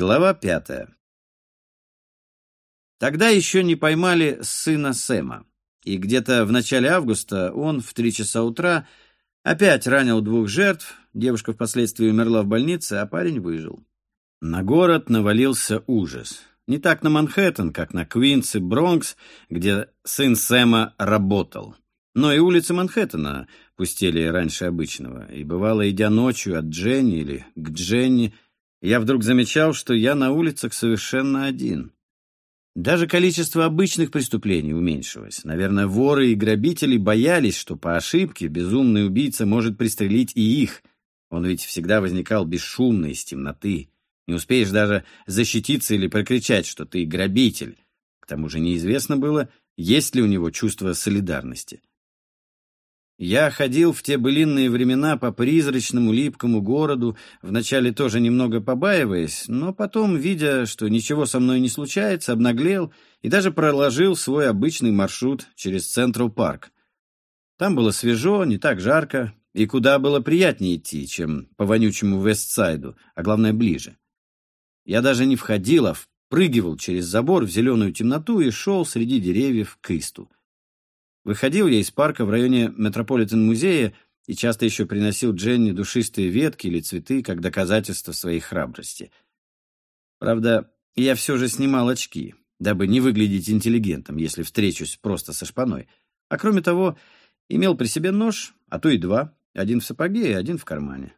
Глава пятая. Тогда еще не поймали сына Сэма, и где-то в начале августа он в три часа утра опять ранил двух жертв, девушка впоследствии умерла в больнице, а парень выжил. На город навалился ужас. Не так на Манхэттен, как на Квинс и Бронкс, где сын Сэма работал. Но и улицы Манхэттена пустели раньше обычного, и бывало, идя ночью от Дженни или к Дженни, я вдруг замечал, что я на улицах совершенно один. Даже количество обычных преступлений уменьшилось. Наверное, воры и грабители боялись, что по ошибке безумный убийца может пристрелить и их. Он ведь всегда возникал бесшумно из темноты. Не успеешь даже защититься или прокричать, что ты грабитель. К тому же неизвестно было, есть ли у него чувство солидарности. Я ходил в те былинные времена по призрачному липкому городу, вначале тоже немного побаиваясь, но потом, видя, что ничего со мной не случается, обнаглел и даже проложил свой обычный маршрут через Central Park. Там было свежо, не так жарко, и куда было приятнее идти, чем по вонючему Вестсайду, а главное, ближе. Я даже не входил, а впрыгивал через забор в зеленую темноту и шел среди деревьев к Исту. Выходил я из парка в районе Метрополитен-музея и часто еще приносил Дженни душистые ветки или цветы как доказательство своей храбрости. Правда, я все же снимал очки, дабы не выглядеть интеллигентом, если встречусь просто со шпаной. А кроме того, имел при себе нож, а то и два, один в сапоге и один в кармане.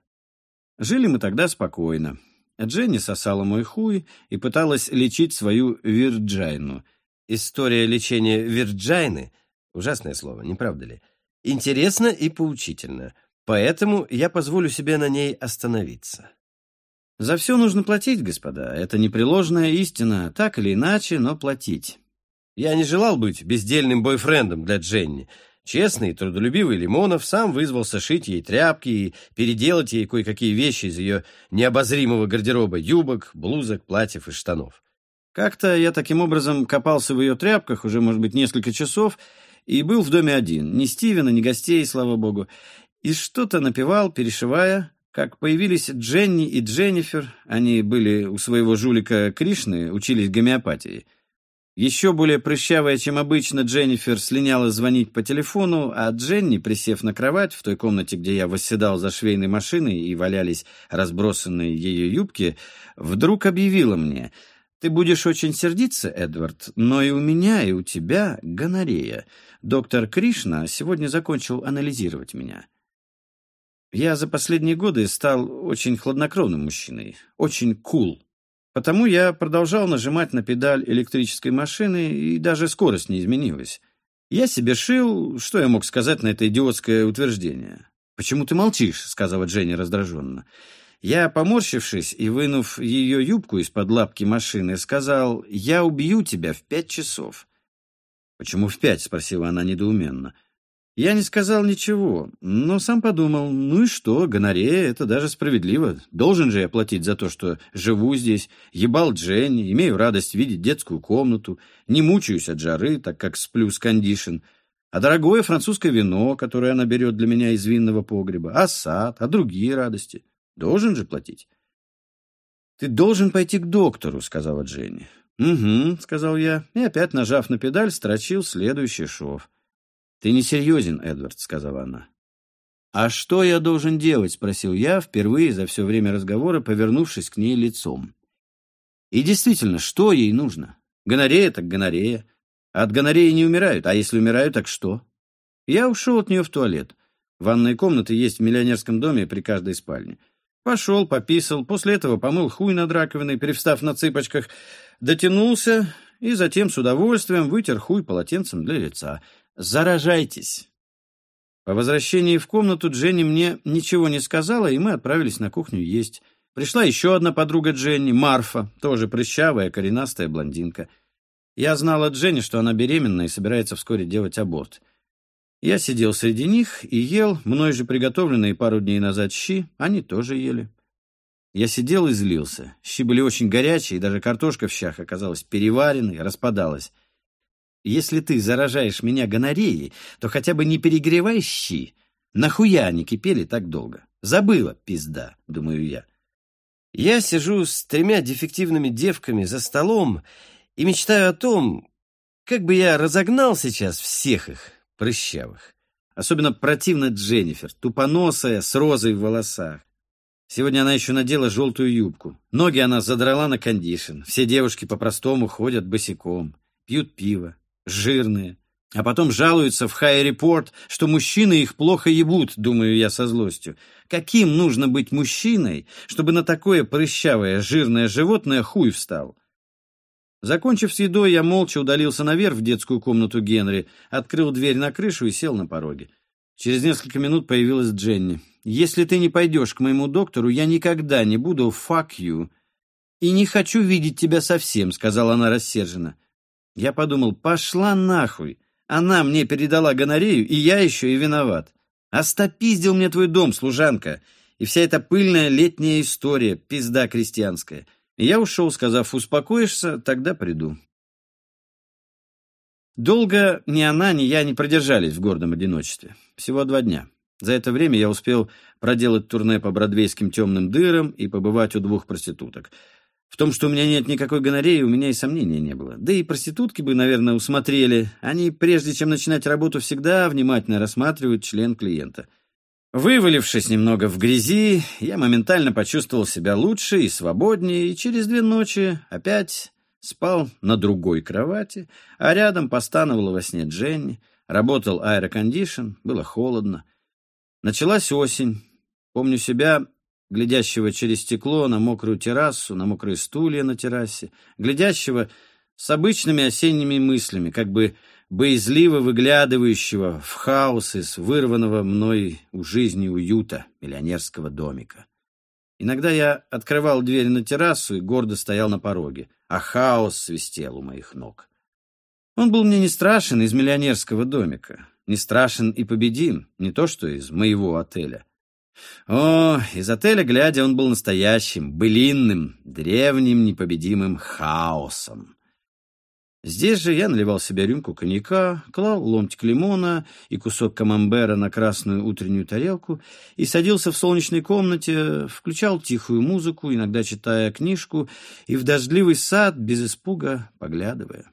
Жили мы тогда спокойно. Дженни сосала мой хуй и пыталась лечить свою вирджайну. История лечения вирджайны Ужасное слово, не правда ли? Интересно и поучительно. Поэтому я позволю себе на ней остановиться. За все нужно платить, господа. Это непреложная истина. Так или иначе, но платить. Я не желал быть бездельным бойфрендом для Дженни. Честный и трудолюбивый Лимонов сам вызвался шить ей тряпки и переделать ей кое-какие вещи из ее необозримого гардероба юбок, блузок, платьев и штанов. Как-то я таким образом копался в ее тряпках уже, может быть, несколько часов и был в доме один. Ни Стивена, ни гостей, слава богу. И что-то напевал, перешивая, как появились Дженни и Дженнифер. Они были у своего жулика Кришны, учились гомеопатии. Еще более прыщавая, чем обычно, Дженнифер слиняла звонить по телефону, а Дженни, присев на кровать в той комнате, где я восседал за швейной машиной и валялись разбросанные ее юбки, вдруг объявила мне — ты будешь очень сердиться, Эдвард, но и у меня, и у тебя гонорея. Доктор Кришна сегодня закончил анализировать меня. Я за последние годы стал очень хладнокровным мужчиной, очень кул. Cool. Потому я продолжал нажимать на педаль электрической машины, и даже скорость не изменилась. Я себе шил, что я мог сказать на это идиотское утверждение. «Почему ты молчишь?» — сказала Дженни раздраженно. Я, поморщившись и вынув ее юбку из-под лапки машины, сказал, «Я убью тебя в пять часов». «Почему в пять?» — спросила она недоуменно. Я не сказал ничего, но сам подумал, ну и что, гонорея — это даже справедливо. Должен же я платить за то, что живу здесь, ебал Дженни, имею радость видеть детскую комнату, не мучаюсь от жары, так как сплю с кондишн, а дорогое французское вино, которое она берет для меня из винного погреба, а сад, а другие радости. Должен же платить. «Ты должен пойти к доктору», — сказала Дженни. «Угу», — сказал я, и опять, нажав на педаль, строчил следующий шов. «Ты не серьезен, Эдвард», — сказала она. «А что я должен делать?» — спросил я, впервые за все время разговора, повернувшись к ней лицом. И действительно, что ей нужно? Гонорея так гонорея. От гонореи не умирают, а если умирают, так что? Я ушел от нее в туалет. Ванные комнаты есть в миллионерском доме при каждой спальне. Пошел, пописал, после этого помыл хуй над раковиной, перевстав на цыпочках, дотянулся и затем с удовольствием вытер хуй полотенцем для лица. Заражайтесь. По возвращении в комнату Дженни мне ничего не сказала, и мы отправились на кухню есть. Пришла еще одна подруга Дженни, Марфа, тоже прыщавая, коренастая блондинка. Я знала Дженни, что она беременна и собирается вскоре делать аборт. Я сидел среди них и ел, мной же приготовленные пару дней назад щи, они тоже ели. Я сидел и злился. Щи были очень горячие, и даже картошка в щах оказалась переваренной, распадалась. Если ты заражаешь меня гонореей, то хотя бы не перегревай щи. Нахуя они кипели так долго? Забыла, пизда, думаю я. Я сижу с тремя дефективными девками за столом и мечтаю о том, как бы я разогнал сейчас всех их, прыщавых. Особенно противно Дженнифер, тупоносая, с розой в волосах. Сегодня она еще надела желтую юбку. Ноги она задрала на кондишн. Все девушки по-простому ходят босиком, пьют пиво, жирные. А потом жалуются в хай-репорт, что мужчины их плохо ебут, думаю я со злостью. Каким нужно быть мужчиной, чтобы на такое прыщавое, жирное животное хуй встал? Закончив с едой, я молча удалился наверх в детскую комнату Генри, открыл дверь на крышу и сел на пороге. Через несколько минут появилась Дженни. «Если ты не пойдешь к моему доктору, я никогда не буду fuck you. И не хочу видеть тебя совсем», — сказала она рассерженно. Я подумал, пошла нахуй. Она мне передала гонорею, и я еще и виноват. Остопиздил мне твой дом, служанка, и вся эта пыльная летняя история, пизда крестьянская. Я ушел, сказав, успокоишься, тогда приду. Долго ни она, ни я не продержались в гордом одиночестве. Всего два дня. За это время я успел проделать турне по бродвейским темным дырам и побывать у двух проституток — в том, что у меня нет никакой гонореи, у меня и сомнения не было. Да и проститутки бы, наверное, усмотрели. Они, прежде чем начинать работу, всегда внимательно рассматривают член клиента. Вывалившись немного в грязи, я моментально почувствовал себя лучше и свободнее, и через две ночи опять спал на другой кровати, а рядом постановала во сне Дженни, работал аэрокондишн, было холодно. Началась осень. Помню себя глядящего через стекло на мокрую террасу, на мокрые стулья на террасе, глядящего с обычными осенними мыслями, как бы боязливо выглядывающего в хаос из вырванного мной у жизни уюта миллионерского домика. Иногда я открывал дверь на террасу и гордо стоял на пороге, а хаос свистел у моих ног. Он был мне не страшен из миллионерского домика, не страшен и победим, не то что из моего отеля. О, из отеля глядя, он был настоящим, былинным, древним, непобедимым хаосом. Здесь же я наливал себе рюмку коньяка, клал ломтик лимона и кусок камамбера на красную утреннюю тарелку и садился в солнечной комнате, включал тихую музыку, иногда читая книжку, и в дождливый сад без испуга поглядывая.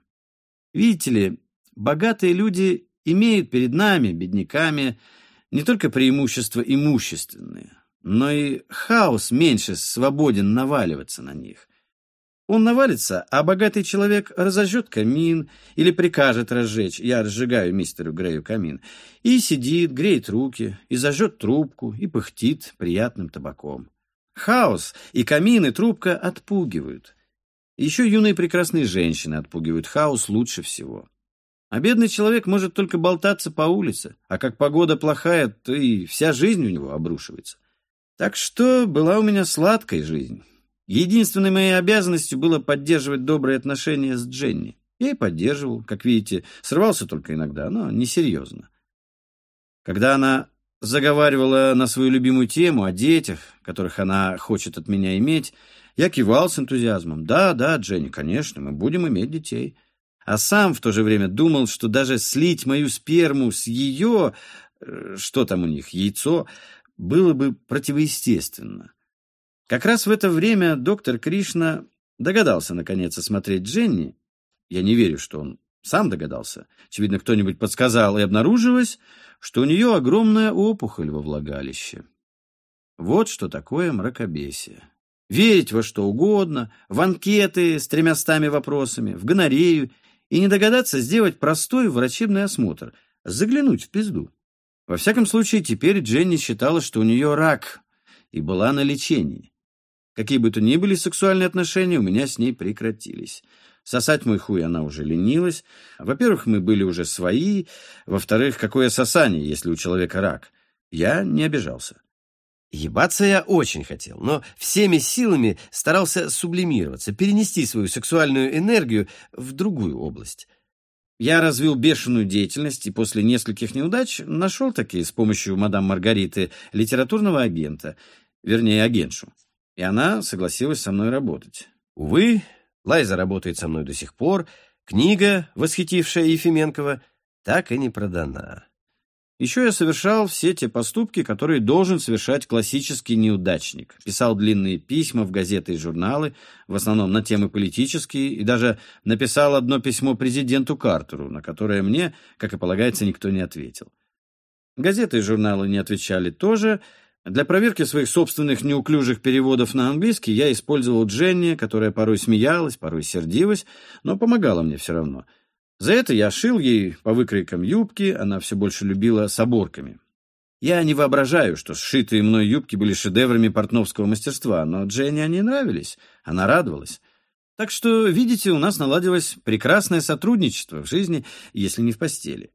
Видите ли, богатые люди имеют перед нами, бедняками, не только преимущества имущественные, но и хаос меньше свободен наваливаться на них. Он навалится, а богатый человек разожжет камин или прикажет разжечь, я разжигаю мистеру Грею камин, и сидит, греет руки, и зажжет трубку, и пыхтит приятным табаком. Хаос и камин, и трубка отпугивают. Еще юные прекрасные женщины отпугивают хаос лучше всего. А бедный человек может только болтаться по улице, а как погода плохая, то и вся жизнь у него обрушивается. Так что была у меня сладкая жизнь. Единственной моей обязанностью было поддерживать добрые отношения с Дженни. Я и поддерживал, как видите, срывался только иногда, но несерьезно. Когда она заговаривала на свою любимую тему о детях, которых она хочет от меня иметь, я кивал с энтузиазмом. «Да, да, Дженни, конечно, мы будем иметь детей» а сам в то же время думал, что даже слить мою сперму с ее, э, что там у них, яйцо, было бы противоестественно. Как раз в это время доктор Кришна догадался, наконец, осмотреть Дженни. Я не верю, что он сам догадался. Очевидно, кто-нибудь подсказал, и обнаружилось, что у нее огромная опухоль во влагалище. Вот что такое мракобесие. Верить во что угодно, в анкеты с тремястами вопросами, в гонорею и не догадаться сделать простой врачебный осмотр, заглянуть в пизду. Во всяком случае, теперь Дженни считала, что у нее рак, и была на лечении. Какие бы то ни были сексуальные отношения, у меня с ней прекратились. Сосать мой хуй она уже ленилась. Во-первых, мы были уже свои. Во-вторых, какое сосание, если у человека рак? Я не обижался. Ебаться я очень хотел, но всеми силами старался сублимироваться, перенести свою сексуальную энергию в другую область. Я развил бешеную деятельность и после нескольких неудач нашел таки с помощью мадам Маргариты литературного агента, вернее, агентшу. И она согласилась со мной работать. Увы, Лайза работает со мной до сих пор, книга, восхитившая Ефименкова, так и не продана. Еще я совершал все те поступки, которые должен совершать классический неудачник. Писал длинные письма в газеты и журналы, в основном на темы политические, и даже написал одно письмо президенту Картеру, на которое мне, как и полагается, никто не ответил. Газеты и журналы не отвечали тоже. Для проверки своих собственных неуклюжих переводов на английский я использовал Дженни, которая порой смеялась, порой сердилась, но помогала мне все равно — за это я шил ей по выкройкам юбки, она все больше любила с оборками. Я не воображаю, что сшитые мной юбки были шедеврами портновского мастерства, но Дженни они нравились, она радовалась. Так что, видите, у нас наладилось прекрасное сотрудничество в жизни, если не в постели.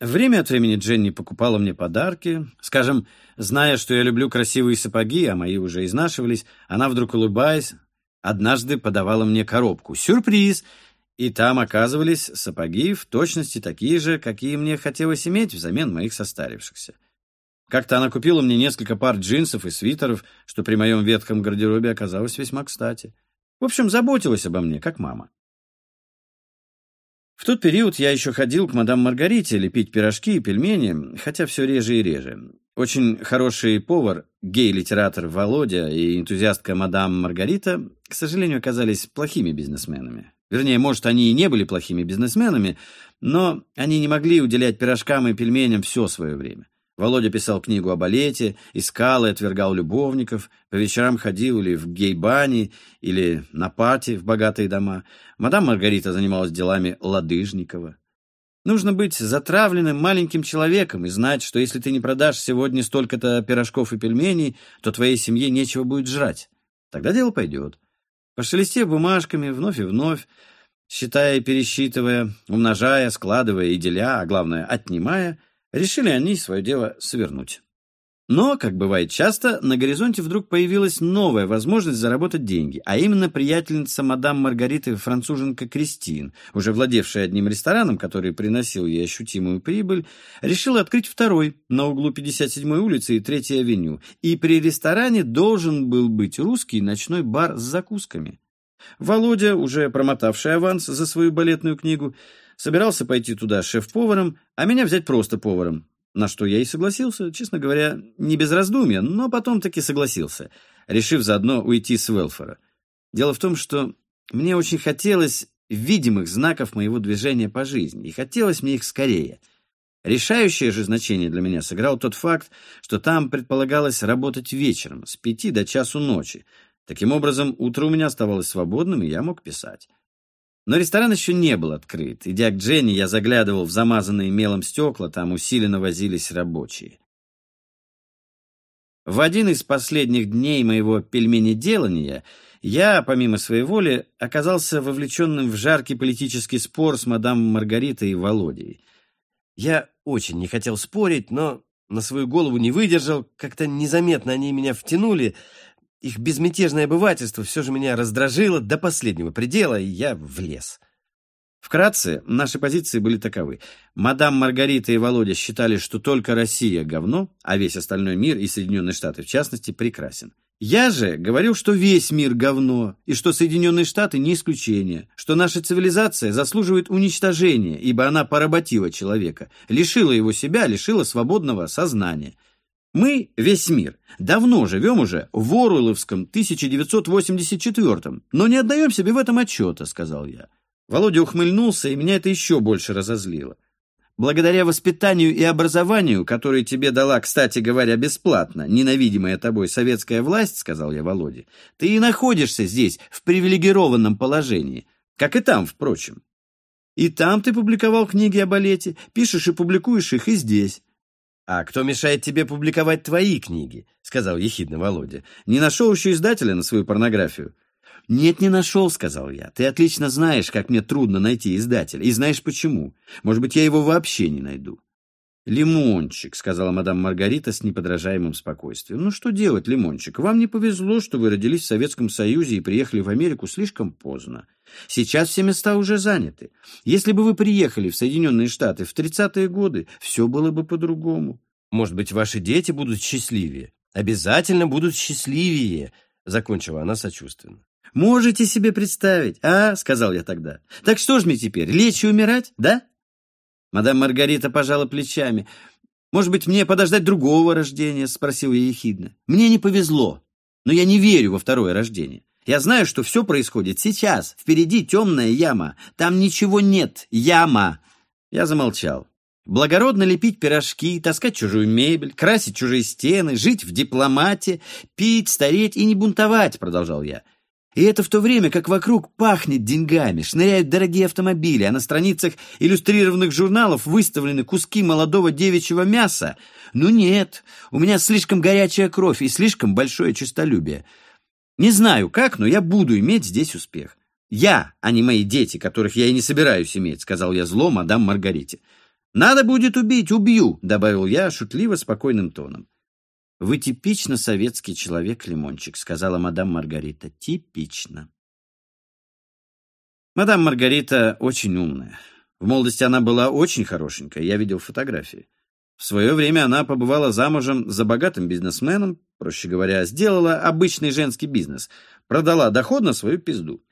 Время от времени Дженни покупала мне подарки. Скажем, зная, что я люблю красивые сапоги, а мои уже изнашивались, она вдруг улыбаясь, однажды подавала мне коробку. Сюрприз! И там оказывались сапоги в точности такие же, какие мне хотелось иметь взамен моих состарившихся. Как-то она купила мне несколько пар джинсов и свитеров, что при моем ветхом гардеробе оказалось весьма кстати. В общем, заботилась обо мне, как мама. В тот период я еще ходил к мадам Маргарите лепить пирожки и пельмени, хотя все реже и реже. Очень хороший повар, гей-литератор Володя и энтузиастка мадам Маргарита, к сожалению, оказались плохими бизнесменами. Вернее, может, они и не были плохими бизнесменами, но они не могли уделять пирожкам и пельменям все свое время. Володя писал книгу о балете, искал и отвергал любовников, по вечерам ходил или в гей-бани, или на пати в богатые дома. Мадам Маргарита занималась делами Ладыжникова. Нужно быть затравленным маленьким человеком и знать, что если ты не продашь сегодня столько-то пирожков и пельменей, то твоей семье нечего будет жрать. Тогда дело пойдет. Пошелестев бумажками вновь и вновь, считая и пересчитывая, умножая, складывая и деля, а главное, отнимая, решили они свое дело свернуть. Но, как бывает часто, на горизонте вдруг появилась новая возможность заработать деньги, а именно приятельница мадам Маргариты француженка Кристин, уже владевшая одним рестораном, который приносил ей ощутимую прибыль, решила открыть второй на углу 57-й улицы и 3-й авеню, и при ресторане должен был быть русский ночной бар с закусками. Володя, уже промотавший аванс за свою балетную книгу, собирался пойти туда шеф-поваром, а меня взять просто поваром, на что я и согласился, честно говоря, не без раздумья, но потом таки согласился, решив заодно уйти с Велфора. Дело в том, что мне очень хотелось видимых знаков моего движения по жизни, и хотелось мне их скорее. Решающее же значение для меня сыграл тот факт, что там предполагалось работать вечером, с пяти до часу ночи. Таким образом, утро у меня оставалось свободным, и я мог писать. Но ресторан еще не был открыт. Идя к Дженни, я заглядывал в замазанные мелом стекла, там усиленно возились рабочие. В один из последних дней моего пельменеделания я, помимо своей воли, оказался вовлеченным в жаркий политический спор с мадам Маргаритой и Володей. Я очень не хотел спорить, но на свою голову не выдержал, как-то незаметно они меня втянули — их безмятежное обывательство все же меня раздражило до последнего предела, и я влез. Вкратце, наши позиции были таковы. Мадам Маргарита и Володя считали, что только Россия — говно, а весь остальной мир, и Соединенные Штаты в частности, прекрасен. Я же говорил, что весь мир — говно, и что Соединенные Штаты не исключение, что наша цивилизация заслуживает уничтожения, ибо она поработила человека, лишила его себя, лишила свободного сознания. Мы, весь мир, давно живем уже в Оруэлловском 1984-м, но не отдаем себе в этом отчета, сказал я. Володя ухмыльнулся, и меня это еще больше разозлило. Благодаря воспитанию и образованию, которые тебе дала, кстати говоря, бесплатно, ненавидимая тобой советская власть, сказал я Володе, ты и находишься здесь в привилегированном положении, как и там, впрочем. И там ты публиковал книги о балете, пишешь и публикуешь их и здесь. «А кто мешает тебе публиковать твои книги?» — сказал ехидно Володя. «Не нашел еще издателя на свою порнографию?» «Нет, не нашел», — сказал я. «Ты отлично знаешь, как мне трудно найти издателя, и знаешь почему. Может быть, я его вообще не найду». «Лимончик», — сказала мадам Маргарита с неподражаемым спокойствием. «Ну что делать, Лимончик? Вам не повезло, что вы родились в Советском Союзе и приехали в Америку слишком поздно. Сейчас все места уже заняты. Если бы вы приехали в Соединенные Штаты в 30-е годы, все было бы по-другому. Может быть, ваши дети будут счастливее? Обязательно будут счастливее», — закончила она сочувственно. «Можете себе представить, а?» — сказал я тогда. «Так что ж мне теперь, лечь и умирать, да?» Мадам Маргарита пожала плечами. «Может быть, мне подождать другого рождения?» — спросил я ехидно. «Мне не повезло, но я не верю во второе рождение. Я знаю, что все происходит сейчас. Впереди темная яма. Там ничего нет. Яма!» Я замолчал. Благородно лепить пирожки, таскать чужую мебель, красить чужие стены, жить в дипломате, пить, стареть и не бунтовать, продолжал я. И это в то время, как вокруг пахнет деньгами, шныряют дорогие автомобили, а на страницах иллюстрированных журналов выставлены куски молодого девичьего мяса. Ну нет, у меня слишком горячая кровь и слишком большое честолюбие. Не знаю как, но я буду иметь здесь успех. Я, а не мои дети, которых я и не собираюсь иметь, сказал я зло мадам Маргарите. Надо будет убить, убью, добавил я шутливо спокойным тоном. «Вы типично советский человек, Лимончик», — сказала мадам Маргарита. «Типично». Мадам Маргарита очень умная. В молодости она была очень хорошенькая, я видел фотографии. В свое время она побывала замужем за богатым бизнесменом, проще говоря, сделала обычный женский бизнес, продала доход на свою пизду.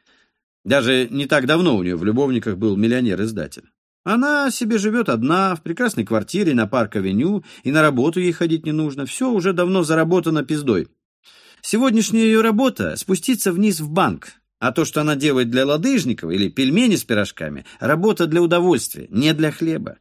Даже не так давно у нее в любовниках был миллионер-издатель. Она себе живет одна, в прекрасной квартире на парк-авеню, и на работу ей ходить не нужно. Все уже давно заработано пиздой. Сегодняшняя ее работа — спуститься вниз в банк. А то, что она делает для лодыжников или пельмени с пирожками — работа для удовольствия, не для хлеба.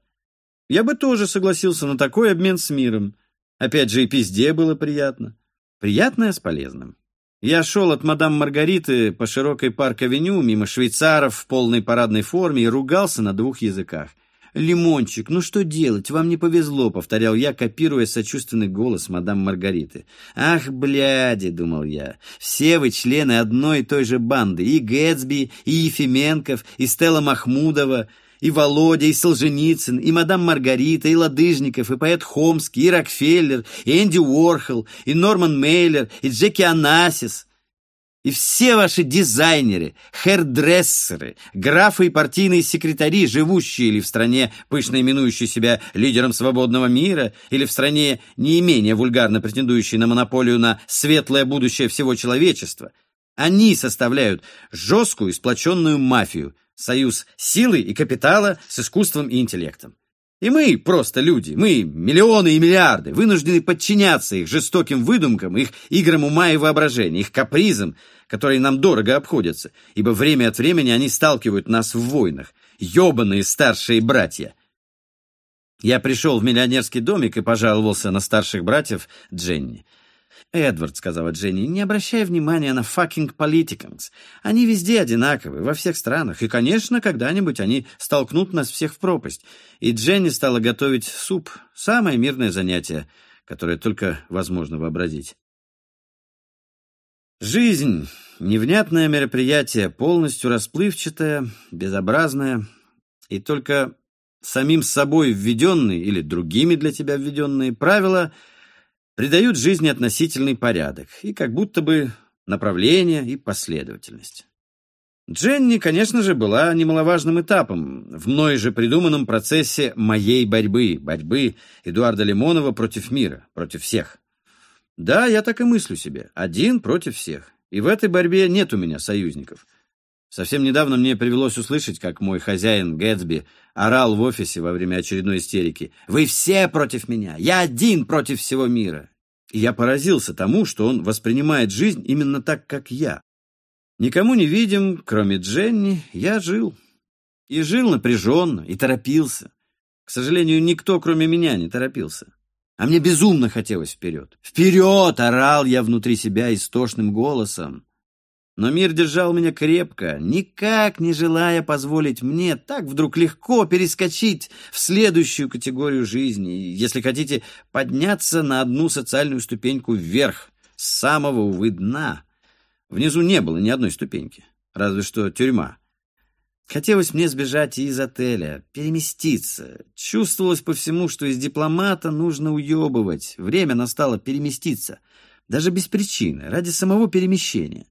Я бы тоже согласился на такой обмен с миром. Опять же, и пизде было приятно. Приятное с полезным. Я шел от мадам Маргариты по широкой парк-авеню мимо швейцаров в полной парадной форме и ругался на двух языках. «Лимончик, ну что делать? Вам не повезло», — повторял я, копируя сочувственный голос мадам Маргариты. «Ах, бляди», — думал я, — «все вы члены одной и той же банды, и Гэтсби, и Ефименков, и Стелла Махмудова, и Володя, и Солженицын, и мадам Маргарита, и Ладыжников, и поэт Хомский, и Рокфеллер, и Энди Уорхол, и Норман Мейлер, и Джеки Анасис, и все ваши дизайнеры, хердрессеры, графы и партийные секретари, живущие или в стране, пышно именующие себя лидером свободного мира, или в стране, не менее вульгарно претендующей на монополию на светлое будущее всего человечества, они составляют жесткую сплоченную мафию, союз силы и капитала с искусством и интеллектом. И мы, просто люди, мы, миллионы и миллиарды, вынуждены подчиняться их жестоким выдумкам, их играм ума и воображения, их капризам, которые нам дорого обходятся, ибо время от времени они сталкивают нас в войнах, ёбаные старшие братья. Я пришел в миллионерский домик и пожаловался на старших братьев Дженни. «Эдвард», — сказала Дженни, — «не обращай внимания на fucking политиканс. Они везде одинаковы, во всех странах, и, конечно, когда-нибудь они столкнут нас всех в пропасть». И Дженни стала готовить суп, самое мирное занятие, которое только возможно вообразить. Жизнь — невнятное мероприятие, полностью расплывчатое, безобразное, и только самим собой введенные или другими для тебя введенные правила — придают жизни относительный порядок и как будто бы направление и последовательность. Дженни, конечно же, была немаловажным этапом в мной же придуманном процессе моей борьбы, борьбы Эдуарда Лимонова против мира, против всех. Да, я так и мыслю себе, один против всех. И в этой борьбе нет у меня союзников. Совсем недавно мне привелось услышать, как мой хозяин Гэтсби орал в офисе во время очередной истерики. «Вы все против меня! Я один против всего мира!» И я поразился тому, что он воспринимает жизнь именно так, как я. Никому не видим, кроме Дженни, я жил. И жил напряженно, и торопился. К сожалению, никто, кроме меня, не торопился. А мне безумно хотелось вперед. «Вперед!» — орал я внутри себя истошным голосом. Но мир держал меня крепко, никак не желая позволить мне так вдруг легко перескочить в следующую категорию жизни, если хотите, подняться на одну социальную ступеньку вверх, с самого, увы, дна. Внизу не было ни одной ступеньки, разве что тюрьма. Хотелось мне сбежать из отеля, переместиться. Чувствовалось по всему, что из дипломата нужно уебывать. Время настало переместиться. Даже без причины, ради самого перемещения.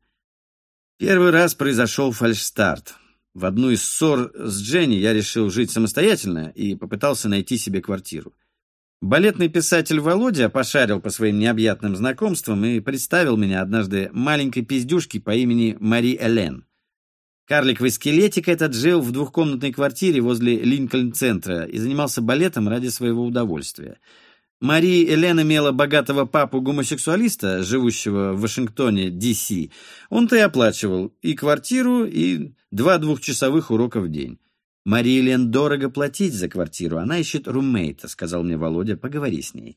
Первый раз произошел фальшстарт. В одну из ссор с Дженни я решил жить самостоятельно и попытался найти себе квартиру. Балетный писатель Володя пошарил по своим необъятным знакомствам и представил меня однажды маленькой пиздюшке по имени Мари Элен. Карликовый скелетик этот жил в двухкомнатной квартире возле Линкольн-центра и занимался балетом ради своего удовольствия. Мария Элен имела богатого папу-гомосексуалиста, живущего в Вашингтоне, Д.С. Он-то и оплачивал и квартиру, и два двухчасовых урока в день. Марии Элен дорого платить за квартиру, она ищет румейта, сказал мне Володя, поговори с ней.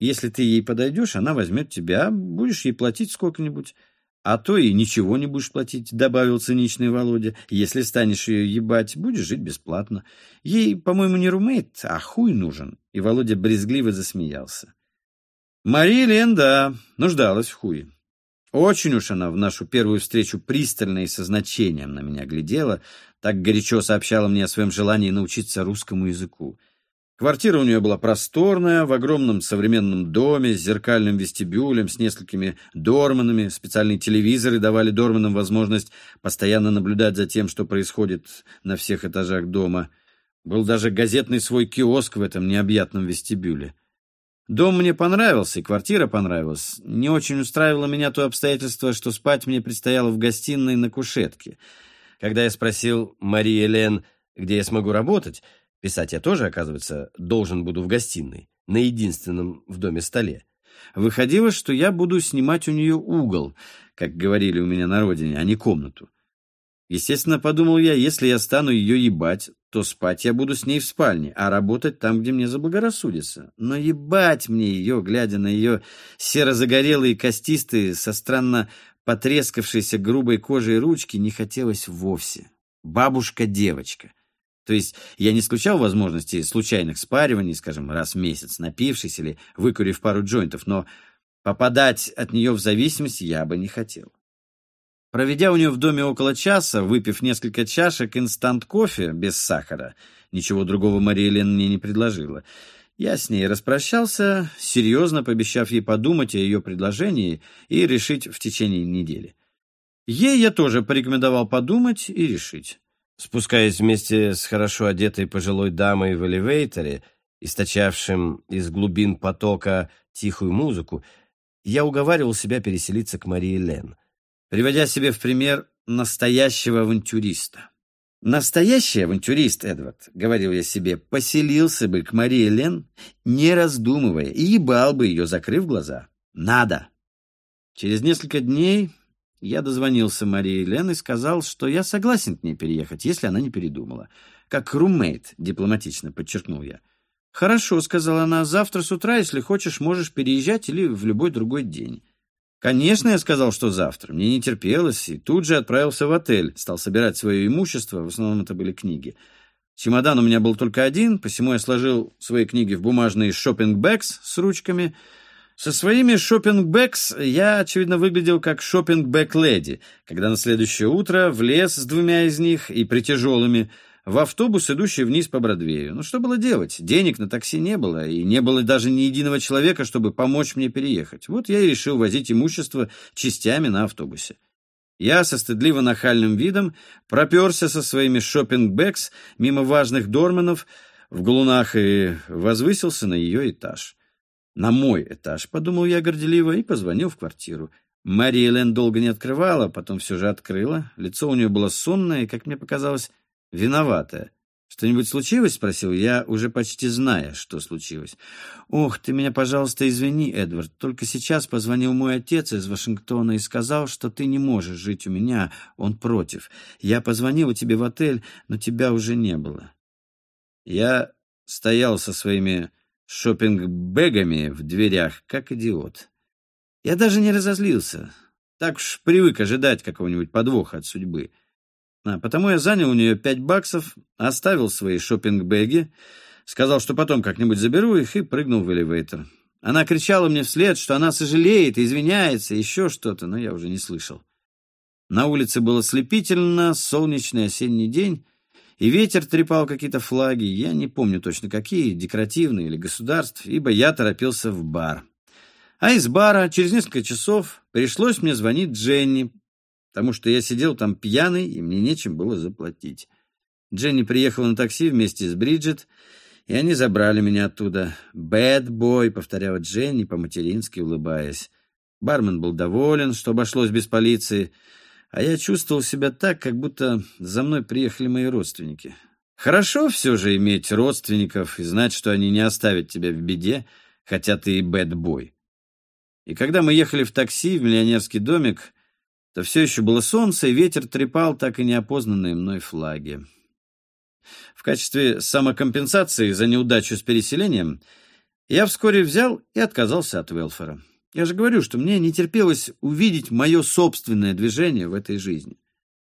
Если ты ей подойдешь, она возьмет тебя, будешь ей платить сколько-нибудь. А то и ничего не будешь платить, добавил циничный Володя. Если станешь ее ебать, будешь жить бесплатно. Ей, по-моему, не румейт, а хуй нужен. И Володя брезгливо засмеялся. Мария Лен, да, нуждалась в хуе. Очень уж она в нашу первую встречу пристально и со значением на меня глядела, так горячо сообщала мне о своем желании научиться русскому языку. Квартира у нее была просторная, в огромном современном доме с зеркальным вестибюлем, с несколькими дорманами. Специальные телевизоры давали дорманам возможность постоянно наблюдать за тем, что происходит на всех этажах дома. Был даже газетный свой киоск в этом необъятном вестибюле. Дом мне понравился, и квартира понравилась. Не очень устраивало меня то обстоятельство, что спать мне предстояло в гостиной на кушетке. Когда я спросил Марии Элен, где я смогу работать, Писать я тоже, оказывается, должен буду в гостиной, на единственном в доме столе. Выходило, что я буду снимать у нее угол, как говорили у меня на родине, а не комнату. Естественно, подумал я, если я стану ее ебать, то спать я буду с ней в спальне, а работать там, где мне заблагорассудится. Но ебать мне ее, глядя на ее серо-загорелые костистые, со странно потрескавшейся грубой кожей ручки, не хотелось вовсе. Бабушка-девочка. То есть я не исключал возможности случайных спариваний, скажем, раз в месяц, напившись или выкурив пару джойнтов, но попадать от нее в зависимость я бы не хотел. Проведя у нее в доме около часа, выпив несколько чашек инстант-кофе без сахара, ничего другого Мария Лен мне не предложила, я с ней распрощался, серьезно пообещав ей подумать о ее предложении и решить в течение недели. Ей я тоже порекомендовал подумать и решить. Спускаясь вместе с хорошо одетой пожилой дамой в элевейторе, источавшим из глубин потока тихую музыку, я уговаривал себя переселиться к Марии Лен, приводя себе в пример настоящего авантюриста. «Настоящий авантюрист, Эдвард», — говорил я себе, — «поселился бы к Марии Лен, не раздумывая, и ебал бы ее, закрыв глаза. Надо». Через несколько дней я дозвонился Марии Лен и сказал, что я согласен к ней переехать, если она не передумала. Как roommate, дипломатично подчеркнул я. «Хорошо», — сказала она, — «завтра с утра, если хочешь, можешь переезжать или в любой другой день». «Конечно», — я сказал, что завтра. Мне не терпелось, и тут же отправился в отель, стал собирать свое имущество, в основном это были книги. Чемодан у меня был только один, посему я сложил свои книги в бумажные shopping bags с ручками — со своими shopping bags я, очевидно, выглядел как shopping bag lady, когда на следующее утро влез с двумя из них и претяжелыми в автобус, идущий вниз по Бродвею. Ну, что было делать? Денег на такси не было, и не было даже ни единого человека, чтобы помочь мне переехать. Вот я и решил возить имущество частями на автобусе. Я со стыдливо нахальным видом проперся со своими shopping bags мимо важных doorman ов в галунах и возвысился на ее этаж. На мой этаж, подумал я горделиво и позвонил в квартиру. Мария Элен долго не открывала, потом все же открыла. Лицо у нее было сонное и, как мне показалось, виноватое. «Что-нибудь случилось?» — спросил я, уже почти зная, что случилось. «Ох, ты меня, пожалуйста, извини, Эдвард. Только сейчас позвонил мой отец из Вашингтона и сказал, что ты не можешь жить у меня. Он против. Я позвонила тебе в отель, но тебя уже не было». Я стоял со своими шопинг-бэгами в дверях, как идиот. Я даже не разозлился. Так уж привык ожидать какого-нибудь подвоха от судьбы. А, потому я занял у нее пять баксов, оставил свои шопинг-бэги, сказал, что потом как-нибудь заберу их и прыгнул в элевейтор. Она кричала мне вслед, что она сожалеет, извиняется, еще что-то, но я уже не слышал. На улице было слепительно, солнечный осенний день, и ветер трепал какие-то флаги, я не помню точно какие, декоративные или государств, ибо я торопился в бар. А из бара через несколько часов пришлось мне звонить Дженни, потому что я сидел там пьяный, и мне нечем было заплатить. Дженни приехала на такси вместе с Бриджит, и они забрали меня оттуда. «Бэд бой», — повторяла Дженни, по-матерински улыбаясь. Бармен был доволен, что обошлось без полиции. А я чувствовал себя так, как будто за мной приехали мои родственники. Хорошо все же иметь родственников и знать, что они не оставят тебя в беде, хотя ты и бэдбой. И когда мы ехали в такси в миллионерский домик, то все еще было солнце, и ветер трепал так и неопознанные мной флаги. В качестве самокомпенсации за неудачу с переселением я вскоре взял и отказался от Велфера. Я же говорю, что мне не терпелось увидеть мое собственное движение в этой жизни.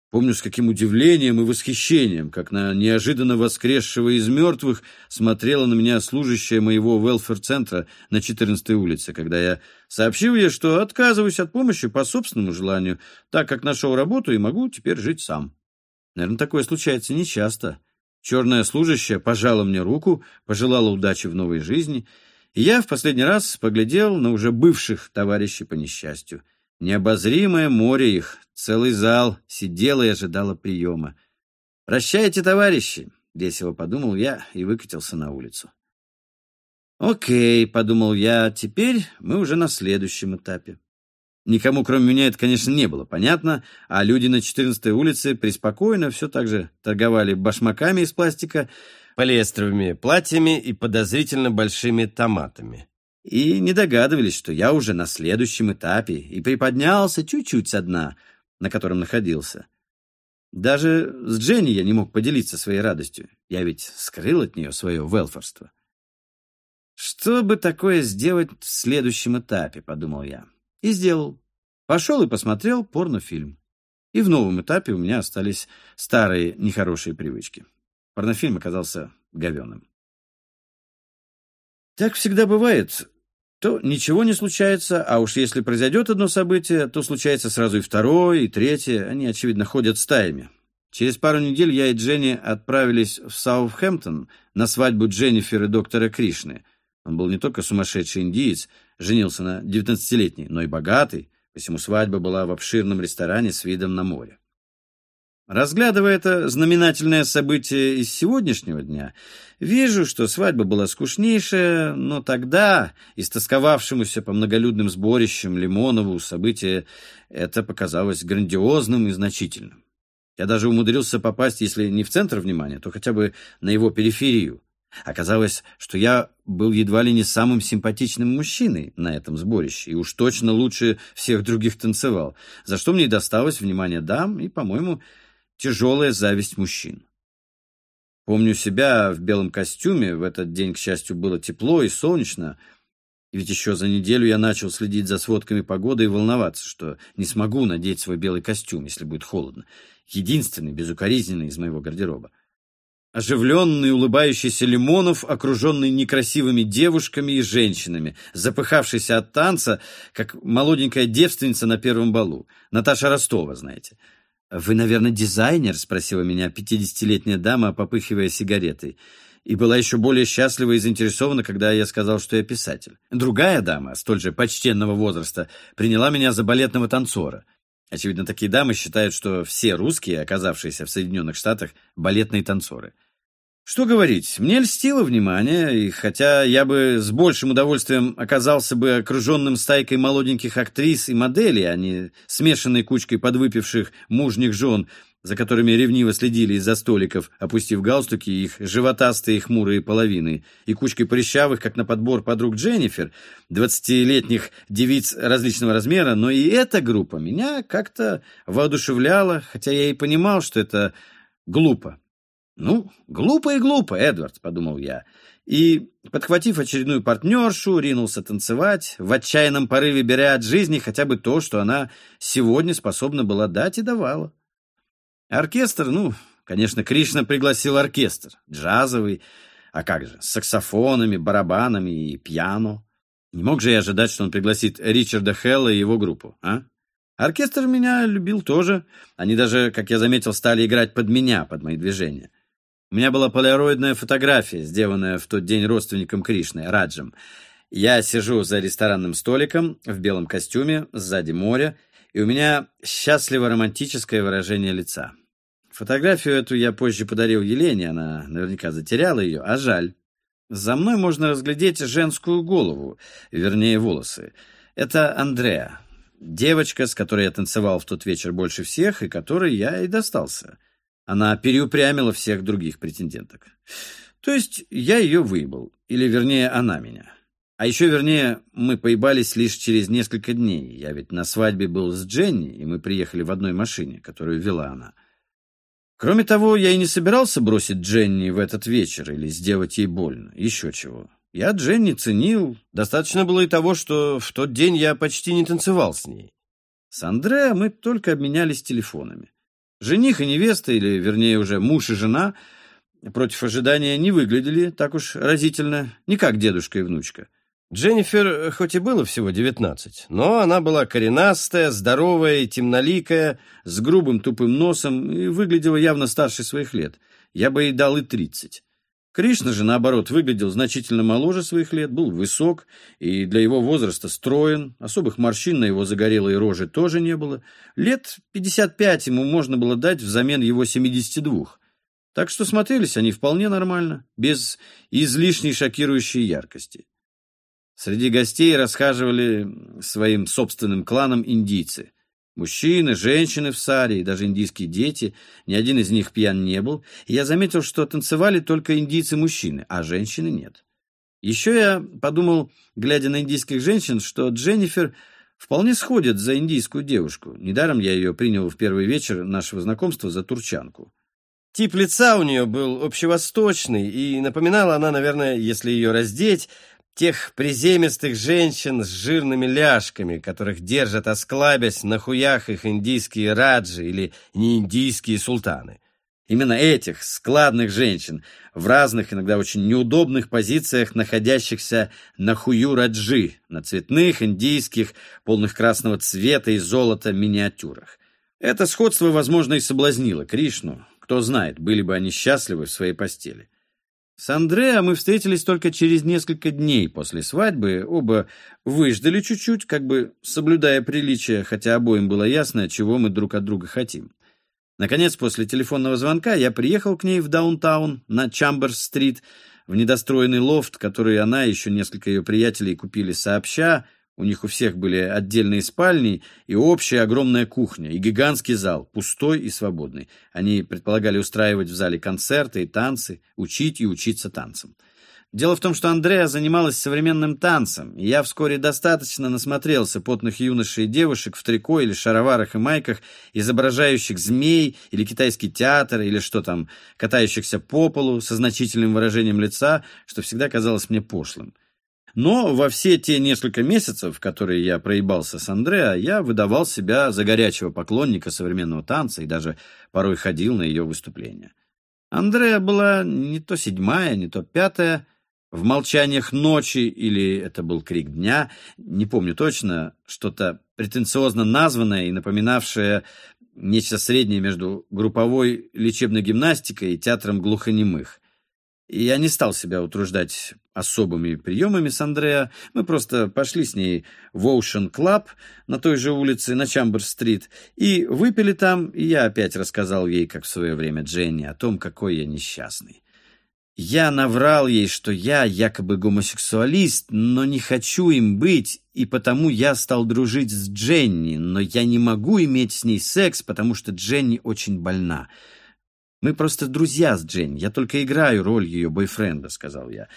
Помню, с каким удивлением и восхищением, как на неожиданно воскресшего из мертвых смотрела на меня служащая моего велфер-центра на 14-й улице, когда я сообщил ей, что отказываюсь от помощи по собственному желанию, так как нашел работу и могу теперь жить сам. Наверное, такое случается нечасто. Черная служащая пожала мне руку, пожелала удачи в новой жизни — я в последний раз поглядел на уже бывших товарищей по несчастью. Необозримое море их, целый зал, сидело и ожидало приема. «Прощайте, товарищи!» — весело подумал я и выкатился на улицу. «Окей», — подумал я, — «теперь мы уже на следующем этапе». Никому, кроме меня, это, конечно, не было понятно, а люди на 14-й улице преспокойно все так же торговали башмаками из пластика, полиэстровыми платьями и подозрительно большими томатами. И не догадывались, что я уже на следующем этапе и приподнялся чуть-чуть со дна, на котором находился. Даже с Дженни я не мог поделиться своей радостью. Я ведь скрыл от нее свое велфорство. «Что бы такое сделать в следующем этапе?» — подумал я. И сделал. Пошел и посмотрел порнофильм. И в новом этапе у меня остались старые нехорошие привычки. Порнофильм оказался говеным. Так всегда бывает. То ничего не случается, а уж если произойдет одно событие, то случается сразу и второе, и третье. Они, очевидно, ходят стаями. Через пару недель я и Дженни отправились в Саутхэмптон на свадьбу Дженнифер и доктора Кришны. Он был не только сумасшедший индиец, женился на девятнадцатилетней, но и богатый, посему свадьба была в обширном ресторане с видом на море. Разглядывая это знаменательное событие из сегодняшнего дня, вижу, что свадьба была скучнейшая, но тогда, истосковавшемуся по многолюдным сборищам Лимонову, событие это показалось грандиозным и значительным. Я даже умудрился попасть, если не в центр внимания, то хотя бы на его периферию. Оказалось, что я был едва ли не самым симпатичным мужчиной на этом сборище, и уж точно лучше всех других танцевал, за что мне досталось внимание дам и, по-моему, тяжелая зависть мужчин. Помню себя в белом костюме, в этот день, к счастью, было тепло и солнечно, и ведь еще за неделю я начал следить за сводками погоды и волноваться, что не смогу надеть свой белый костюм, если будет холодно. Единственный, безукоризненный из моего гардероба. Оживленный, улыбающийся Лимонов, окруженный некрасивыми девушками и женщинами, запыхавшийся от танца, как молоденькая девственница на первом балу. Наташа Ростова, знаете. «Вы, наверное, дизайнер?» — спросила меня пятидесятилетняя дама, попыхивая сигаретой. И была еще более счастлива и заинтересована, когда я сказал, что я писатель. Другая дама, столь же почтенного возраста, приняла меня за балетного танцора. Очевидно, такие дамы считают, что все русские, оказавшиеся в Соединенных Штатах, балетные танцоры. Что говорить, мне льстило внимание, и хотя я бы с большим удовольствием оказался бы окруженным стайкой молоденьких актрис и моделей, а не смешанной кучкой подвыпивших мужних жен, за которыми ревниво следили из-за столиков, опустив галстуки их животастые хмурые половины, и кучкой прыщавых, как на подбор подруг Дженнифер, двадцатилетних девиц различного размера, но и эта группа меня как-то воодушевляла, хотя я и понимал, что это глупо. «Ну, глупо и глупо, Эдвард», — подумал я. И, подхватив очередную партнершу, ринулся танцевать, в отчаянном порыве беря от жизни хотя бы то, что она сегодня способна была дать и давала. Оркестр, ну, конечно, Кришна пригласил оркестр, джазовый, а как же, с саксофонами, барабанами и пьяно. Не мог же я ожидать, что он пригласит Ричарда Хелла и его группу, а? Оркестр меня любил тоже. Они даже, как я заметил, стали играть под меня, под мои движения. У меня была полироидная фотография, сделанная в тот день родственником Кришны, Раджем. Я сижу за ресторанным столиком в белом костюме, сзади море, и у меня счастливо романтическое выражение лица. Фотографию эту я позже подарил Елене, она наверняка затеряла ее, а жаль. За мной можно разглядеть женскую голову, вернее волосы. Это Андреа. девочка, с которой я танцевал в тот вечер больше всех, и которой я и достался. Она переупрямила всех других претенденток. То есть я ее выебал, или вернее она меня. А еще вернее, мы поебались лишь через несколько дней. Я ведь на свадьбе был с Дженни, и мы приехали в одной машине, которую вела она. Кроме того, я и не собирался бросить Дженни в этот вечер или сделать ей больно. Еще чего. Я Дженни ценил. Достаточно было и того, что в тот день я почти не танцевал с ней. С Андреа мы только обменялись телефонами. Жених и невеста, или, вернее, уже муж и жена, против ожидания не выглядели так уж разительно, не как дедушка и внучка. Дженнифер хоть и было всего девятнадцать, но она была коренастая, здоровая и темноликая, с грубым тупым носом и выглядела явно старше своих лет. Я бы ей дал и тридцать. Кришна же, наоборот, выглядел значительно моложе своих лет, был высок и для его возраста строен, особых морщин на его загорелой роже тоже не было. Лет пятьдесят пять ему можно было дать взамен его семидесяти двух. Так что смотрелись они вполне нормально, без излишней шокирующей яркости. Среди гостей расхаживали своим собственным кланом индийцы. Мужчины, женщины в саре и даже индийские дети. Ни один из них пьян не был. И я заметил, что танцевали только индийцы-мужчины, а женщины нет. Еще я подумал, глядя на индийских женщин, что Дженнифер вполне сходит за индийскую девушку. Недаром я ее принял в первый вечер нашего знакомства за турчанку. Тип лица у нее был общевосточный, и напоминала она, наверное, если ее раздеть, тех приземистых женщин с жирными ляжками, которых держат, осклабясь, на хуях их индийские раджи или неиндийские султаны. Именно этих складных женщин в разных, иногда очень неудобных позициях, находящихся на хую раджи, на цветных, индийских, полных красного цвета и золота миниатюрах. Это сходство, возможно, и соблазнило Кришну. Кто знает, были бы они счастливы в своей постели. С Андреа мы встретились только через несколько дней после свадьбы. Оба выждали чуть-чуть, как бы соблюдая приличие, хотя обоим было ясно, чего мы друг от друга хотим. Наконец, после телефонного звонка я приехал к ней в даунтаун на Чамберс-стрит, в недостроенный лофт, который она и еще несколько ее приятелей купили сообща, у них у всех были отдельные спальни и общая огромная кухня, и гигантский зал, пустой и свободный. Они предполагали устраивать в зале концерты и танцы, учить и учиться танцам. Дело в том, что Андреа занималась современным танцем, и я вскоре достаточно насмотрелся потных юношей и девушек в трико или шароварах и майках, изображающих змей или китайский театр, или что там, катающихся по полу со значительным выражением лица, что всегда казалось мне пошлым. Но во все те несколько месяцев, которые я проебался с Андреа, я выдавал себя за горячего поклонника современного танца и даже порой ходил на ее выступления. Андреа была не то седьмая, не то пятая, в молчаниях ночи, или это был крик дня, не помню точно, что-то претенциозно названное и напоминавшее нечто среднее между групповой лечебной гимнастикой и театром глухонемых. Я не стал себя утруждать особыми приемами с Андреа. Мы просто пошли с ней в Ocean Club на той же улице, на Чамбер-стрит, и выпили там, и я опять рассказал ей, как в свое время Дженни, о том, какой я несчастный. Я наврал ей, что я якобы гомосексуалист, но не хочу им быть, и потому я стал дружить с Дженни, но я не могу иметь с ней секс, потому что Дженни очень больна. Мы просто друзья с Дженни. Я только играю роль ее бойфренда», — сказал я.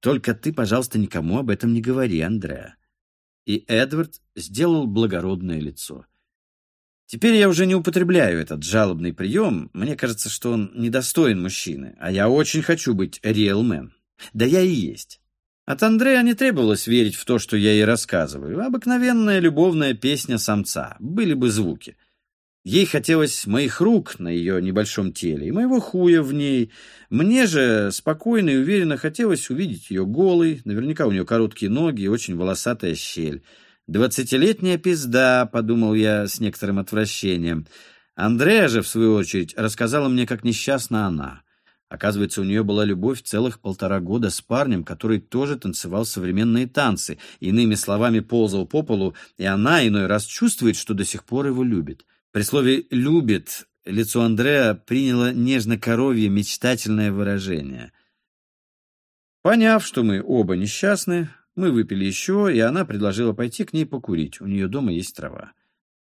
«Только ты, пожалуйста, никому об этом не говори, Андреа». И Эдвард сделал благородное лицо. Теперь я уже не употребляю этот жалобный прием. Мне кажется, что он недостоин мужчины, а я очень хочу быть реалмен. Да я и есть. От Андрея не требовалось верить в то, что я ей рассказываю. Обыкновенная любовная песня самца. Были бы звуки. Ей хотелось моих рук на ее небольшом теле и моего хуя в ней. Мне же спокойно и уверенно хотелось увидеть ее голой, наверняка у нее короткие ноги и очень волосатая щель. «Двадцатилетняя пизда», — подумал я с некоторым отвращением. Андрея же, в свою очередь, рассказала мне, как несчастна она. Оказывается, у нее была любовь целых полтора года с парнем, который тоже танцевал современные танцы, иными словами, ползал по полу, и она иной раз чувствует, что до сих пор его любит. При слове «любит» лицо Андреа приняло нежно-коровье мечтательное выражение. Поняв, что мы оба несчастны, Мы выпили еще, и она предложила пойти к ней покурить. У нее дома есть трава.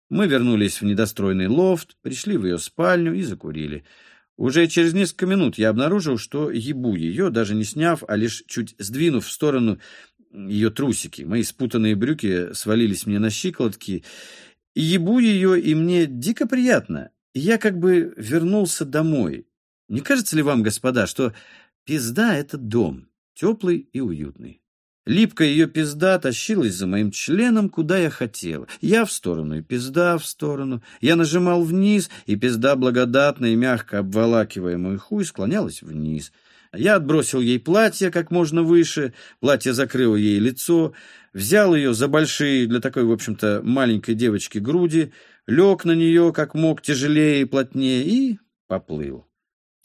Мы вернулись в недостроенный лофт, пришли в ее спальню и закурили. Уже через несколько минут я обнаружил, что ебу ее, даже не сняв, а лишь чуть сдвинув в сторону ее трусики. Мои спутанные брюки свалились мне на щиколотки. Ебу ее, и мне дико приятно. Я как бы вернулся домой. Не кажется ли вам, господа, что пизда — это дом, теплый и уютный? Липкая ее пизда тащилась за моим членом, куда я хотел. Я в сторону, и пизда в сторону. Я нажимал вниз, и пизда благодатно и мягко обволакивая мой хуй, склонялась вниз. Я отбросил ей платье как можно выше, платье закрыло ей лицо, взял ее за большие для такой, в общем-то, маленькой девочки груди, лег на нее как мог тяжелее и плотнее и поплыл.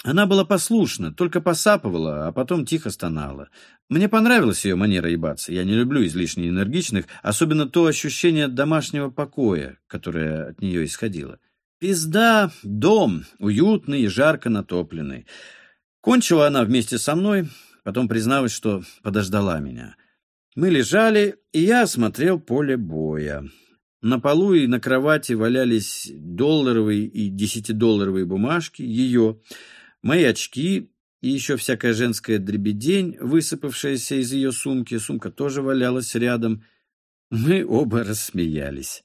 Она была послушна, только посапывала, а потом тихо стонала. Мне понравилась ее манера ебаться. Я не люблю излишне энергичных, особенно то ощущение домашнего покоя, которое от нее исходило. Пизда, дом, уютный и жарко натопленный. Кончила она вместе со мной, потом призналась, что подождала меня. Мы лежали, и я осмотрел поле боя. На полу и на кровати валялись долларовые и десятидолларовые бумажки, ее мои очки и еще всякая женская дребедень, высыпавшаяся из ее сумки. Сумка тоже валялась рядом. Мы оба рассмеялись.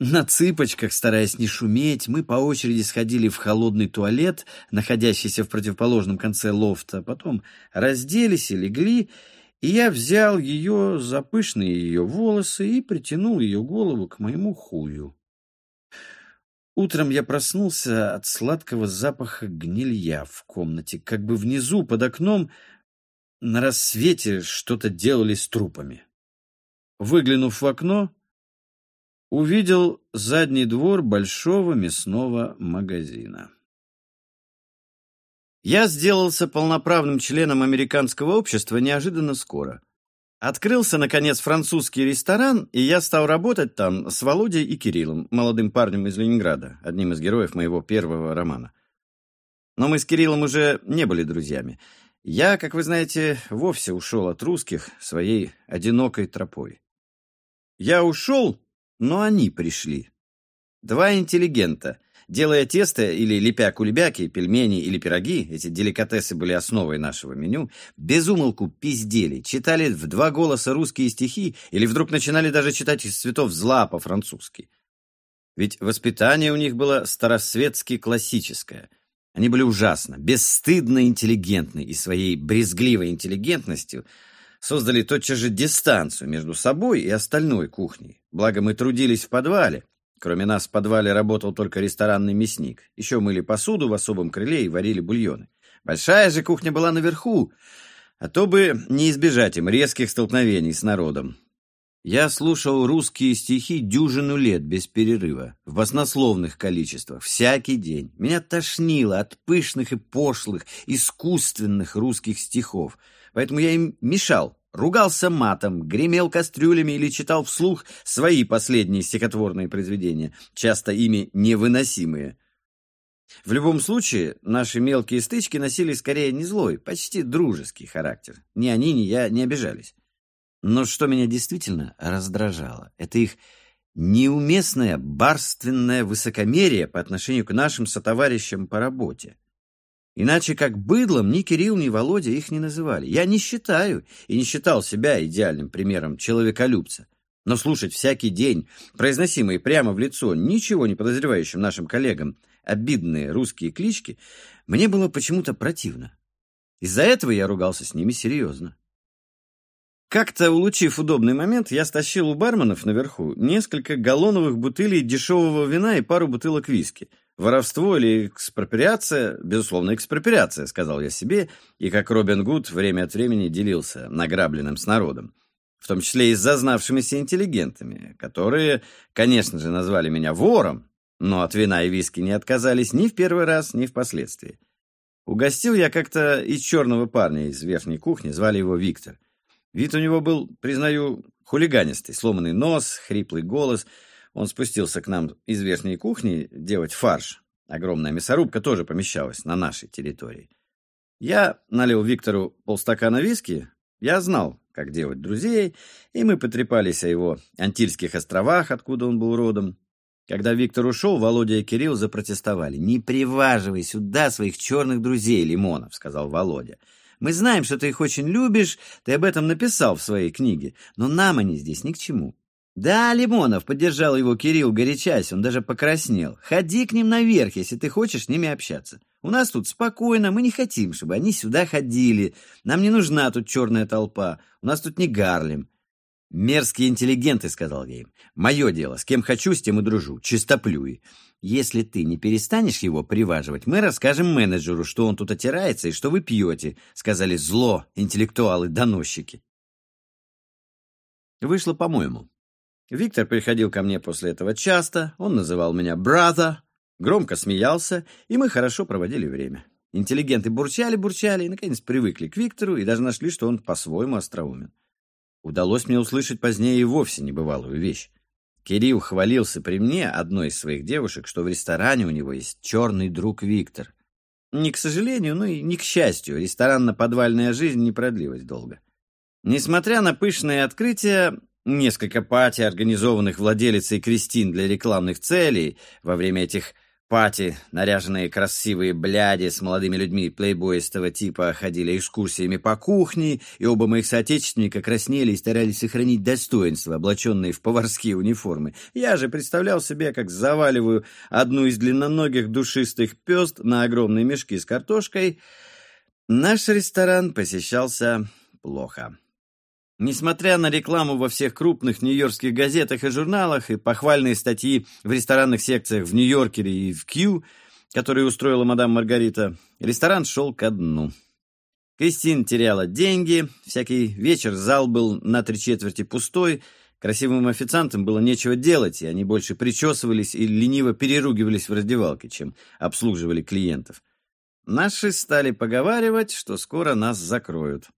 На цыпочках, стараясь не шуметь, мы по очереди сходили в холодный туалет, находящийся в противоположном конце лофта, потом разделись и легли, и я взял ее за пышные ее волосы и притянул ее голову к моему хую. Утром я проснулся от сладкого запаха гнилья в комнате, как бы внизу, под окном, на рассвете что-то делали с трупами. Выглянув в окно, увидел задний двор большого мясного магазина. Я сделался полноправным членом американского общества неожиданно скоро. Открылся, наконец, французский ресторан, и я стал работать там с Володей и Кириллом, молодым парнем из Ленинграда, одним из героев моего первого романа. Но мы с Кириллом уже не были друзьями. Я, как вы знаете, вовсе ушел от русских своей одинокой тропой. Я ушел, но они пришли. Два интеллигента — Делая тесто или лепя кулебяки, пельмени или пироги, эти деликатесы были основой нашего меню, безумолку пиздели, читали в два голоса русские стихи или вдруг начинали даже читать из цветов зла по-французски. Ведь воспитание у них было старосветски классическое. Они были ужасно, бесстыдно интеллигентны и своей брезгливой интеллигентностью создали тотчас же дистанцию между собой и остальной кухней. Благо мы трудились в подвале, Кроме нас в подвале работал только ресторанный мясник. Еще мыли посуду в особом крыле и варили бульоны. Большая же кухня была наверху, а то бы не избежать им резких столкновений с народом. Я слушал русские стихи дюжину лет без перерыва, в баснословных количествах, всякий день. Меня тошнило от пышных и пошлых, искусственных русских стихов, поэтому я им мешал, ругался матом, гремел кастрюлями или читал вслух свои последние стихотворные произведения, часто ими невыносимые. В любом случае, наши мелкие стычки носили скорее не злой, почти дружеский характер. Ни они, ни я не обижались. Но что меня действительно раздражало, это их неуместное барственное высокомерие по отношению к нашим сотоварищам по работе. Иначе как быдлом ни Кирилл, ни Володя их не называли. Я не считаю и не считал себя идеальным примером человеколюбца. Но слушать всякий день произносимые прямо в лицо ничего не подозревающим нашим коллегам обидные русские клички мне было почему-то противно. Из-за этого я ругался с ними серьезно. Как-то, улучив удобный момент, я стащил у барменов наверху несколько галлоновых бутылей дешевого вина и пару бутылок виски — Воровство или экспроприация? Безусловно, экспроприация, сказал я себе, и как Робин Гуд время от времени делился награбленным с народом, в том числе и с зазнавшимися интеллигентами, которые, конечно же, назвали меня вором, но от вина и виски не отказались ни в первый раз, ни впоследствии. Угостил я как-то и черного парня из верхней кухни, звали его Виктор. Вид у него был, признаю, хулиганистый, сломанный нос, хриплый голос — он спустился к нам из верхней кухни делать фарш. Огромная мясорубка тоже помещалась на нашей территории. Я налил Виктору полстакана виски. Я знал, как делать друзей, и мы потрепались о его Антильских островах, откуда он был родом. Когда Виктор ушел, Володя и Кирилл запротестовали. «Не приваживай сюда своих черных друзей, Лимонов», — сказал Володя. «Мы знаем, что ты их очень любишь, ты об этом написал в своей книге, но нам они здесь ни к чему». «Да, Лимонов», — поддержал его Кирилл, горячась, он даже покраснел. «Ходи к ним наверх, если ты хочешь с ними общаться. У нас тут спокойно, мы не хотим, чтобы они сюда ходили. Нам не нужна тут черная толпа, у нас тут не Гарлем». «Мерзкие интеллигенты», — сказал я им. «Мое дело, с кем хочу, с тем и дружу, чистоплюй. Если ты не перестанешь его приваживать, мы расскажем менеджеру, что он тут отирается и что вы пьете», — сказали зло интеллектуалы-доносчики. Вышло по-моему. Виктор приходил ко мне после этого часто, он называл меня «brother», громко смеялся, и мы хорошо проводили время. Интеллигенты бурчали-бурчали и, наконец, привыкли к Виктору и даже нашли, что он по-своему остроумен. Удалось мне услышать позднее и вовсе небывалую вещь. Кирилл хвалился при мне, одной из своих девушек, что в ресторане у него есть черный друг Виктор. Не к сожалению, но и не к счастью, ресторанно-подвальная жизнь не продлилась долго. Несмотря на пышные открытия, Несколько пати, организованных владелицей Кристин для рекламных целей, во время этих пати наряженные красивые бляди с молодыми людьми плейбоистого типа ходили экскурсиями по кухне, и оба моих соотечественника краснели и старались сохранить достоинство, облаченные в поварские униформы. Я же представлял себе, как заваливаю одну из длинноногих душистых пёст на огромные мешки с картошкой. Наш ресторан посещался плохо. Несмотря на рекламу во всех крупных нью-йоркских газетах и журналах и похвальные статьи в ресторанных секциях в Нью-Йоркере и в Кью, которые устроила мадам Маргарита, ресторан шел ко дну. Кристин теряла деньги, всякий вечер зал был на три четверти пустой, красивым официантам было нечего делать, и они больше причесывались и лениво переругивались в раздевалке, чем обслуживали клиентов. Наши стали поговаривать, что скоро нас закроют.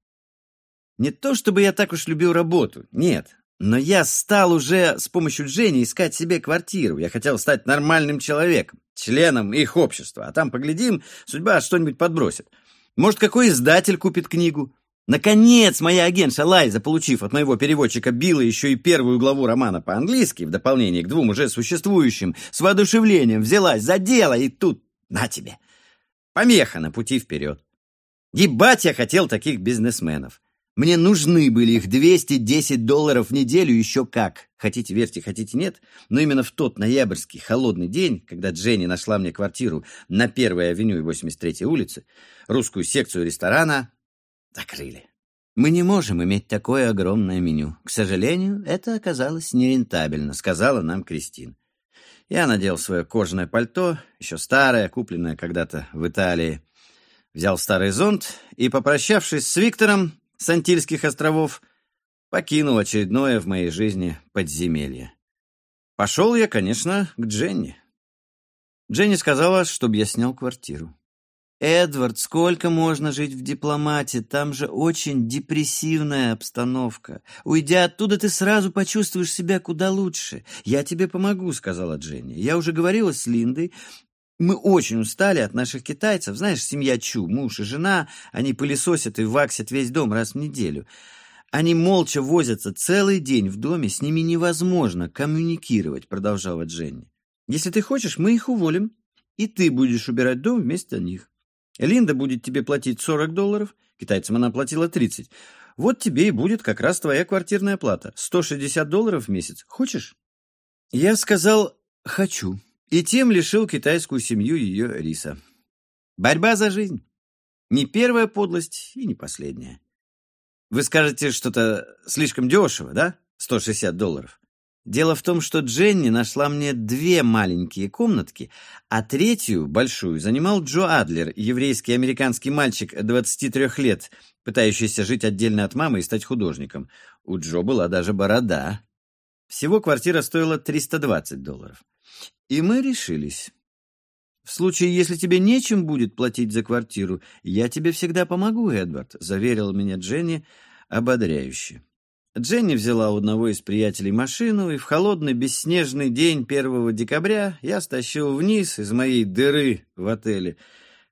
Не то чтобы я так уж любил работу, нет. Но я стал уже с помощью Жени искать себе квартиру. Я хотел стать нормальным человеком, членом их общества. А там, поглядим, судьба что-нибудь подбросит. Может, какой издатель купит книгу? Наконец, моя агентша Лайза, получив от моего переводчика Билла еще и первую главу романа по-английски, в дополнение к двум уже существующим, с воодушевлением взялась за дело, и тут, на тебе, помеха на пути вперед. Ебать я хотел таких бизнесменов. Мне нужны были их 210 долларов в неделю еще как. Хотите верьте, хотите нет, но именно в тот ноябрьский холодный день, когда Дженни нашла мне квартиру на 1-й авеню и 83-й улице, русскую секцию ресторана закрыли. Мы не можем иметь такое огромное меню. К сожалению, это оказалось нерентабельно, сказала нам Кристин. Я надел свое кожаное пальто, еще старое, купленное когда-то в Италии. Взял старый зонт и, попрощавшись с Виктором, с Антильских островов, покинул очередное в моей жизни подземелье. Пошел я, конечно, к Дженни. Дженни сказала, чтобы я снял квартиру. «Эдвард, сколько можно жить в дипломате? Там же очень депрессивная обстановка. Уйдя оттуда, ты сразу почувствуешь себя куда лучше. Я тебе помогу», — сказала Дженни. «Я уже говорила с Линдой. Мы очень устали от наших китайцев. Знаешь, семья Чу, муж и жена, они пылесосят и ваксят весь дом раз в неделю. Они молча возятся целый день в доме, с ними невозможно коммуникировать, продолжала Дженни. Если ты хочешь, мы их уволим, и ты будешь убирать дом вместо них. Линда будет тебе платить 40 долларов, китайцам она платила 30. Вот тебе и будет как раз твоя квартирная плата. 160 долларов в месяц. Хочешь? Я сказал «хочу» и тем лишил китайскую семью ее риса. Борьба за жизнь. Не первая подлость и не последняя. Вы скажете, что-то слишком дешево, да? 160 долларов. Дело в том, что Дженни нашла мне две маленькие комнатки, а третью, большую, занимал Джо Адлер, еврейский американский мальчик 23 лет, пытающийся жить отдельно от мамы и стать художником. У Джо была даже борода. Всего квартира стоила 320 долларов. И мы решились. В случае, если тебе нечем будет платить за квартиру, я тебе всегда помогу, Эдвард, заверила меня Дженни ободряюще. Дженни взяла у одного из приятелей машину, и в холодный бесснежный день 1 декабря я стащил вниз из моей дыры в отеле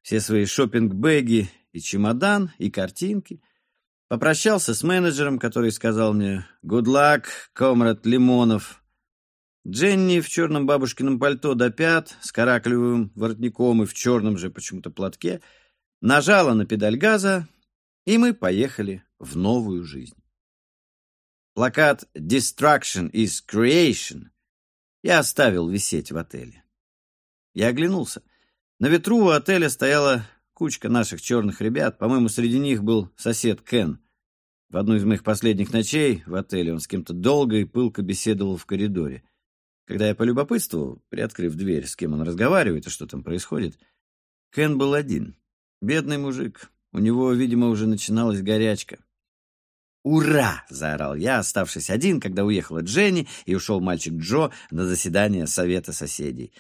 все свои шопинг-бэги и чемодан, и картинки. Попрощался с менеджером, который сказал мне «Good luck, комрад Лимонов». Дженни в черном бабушкином пальто до пят, с караклевым воротником и в черном же почему-то платке, нажала на педаль газа, и мы поехали в новую жизнь. Плакат «Destruction is creation» я оставил висеть в отеле. Я оглянулся. На ветру у отеля стояла кучка наших черных ребят. По-моему, среди них был сосед Кен. В одну из моих последних ночей в отеле он с кем-то долго и пылко беседовал в коридоре. Когда я полюбопытствовал, приоткрыв дверь, с кем он разговаривает и что там происходит, Кен был один. Бедный мужик. У него, видимо, уже начиналась горячка. «Ура!» — заорал я, оставшись один, когда уехала Дженни и ушел мальчик Джо на заседание совета соседей.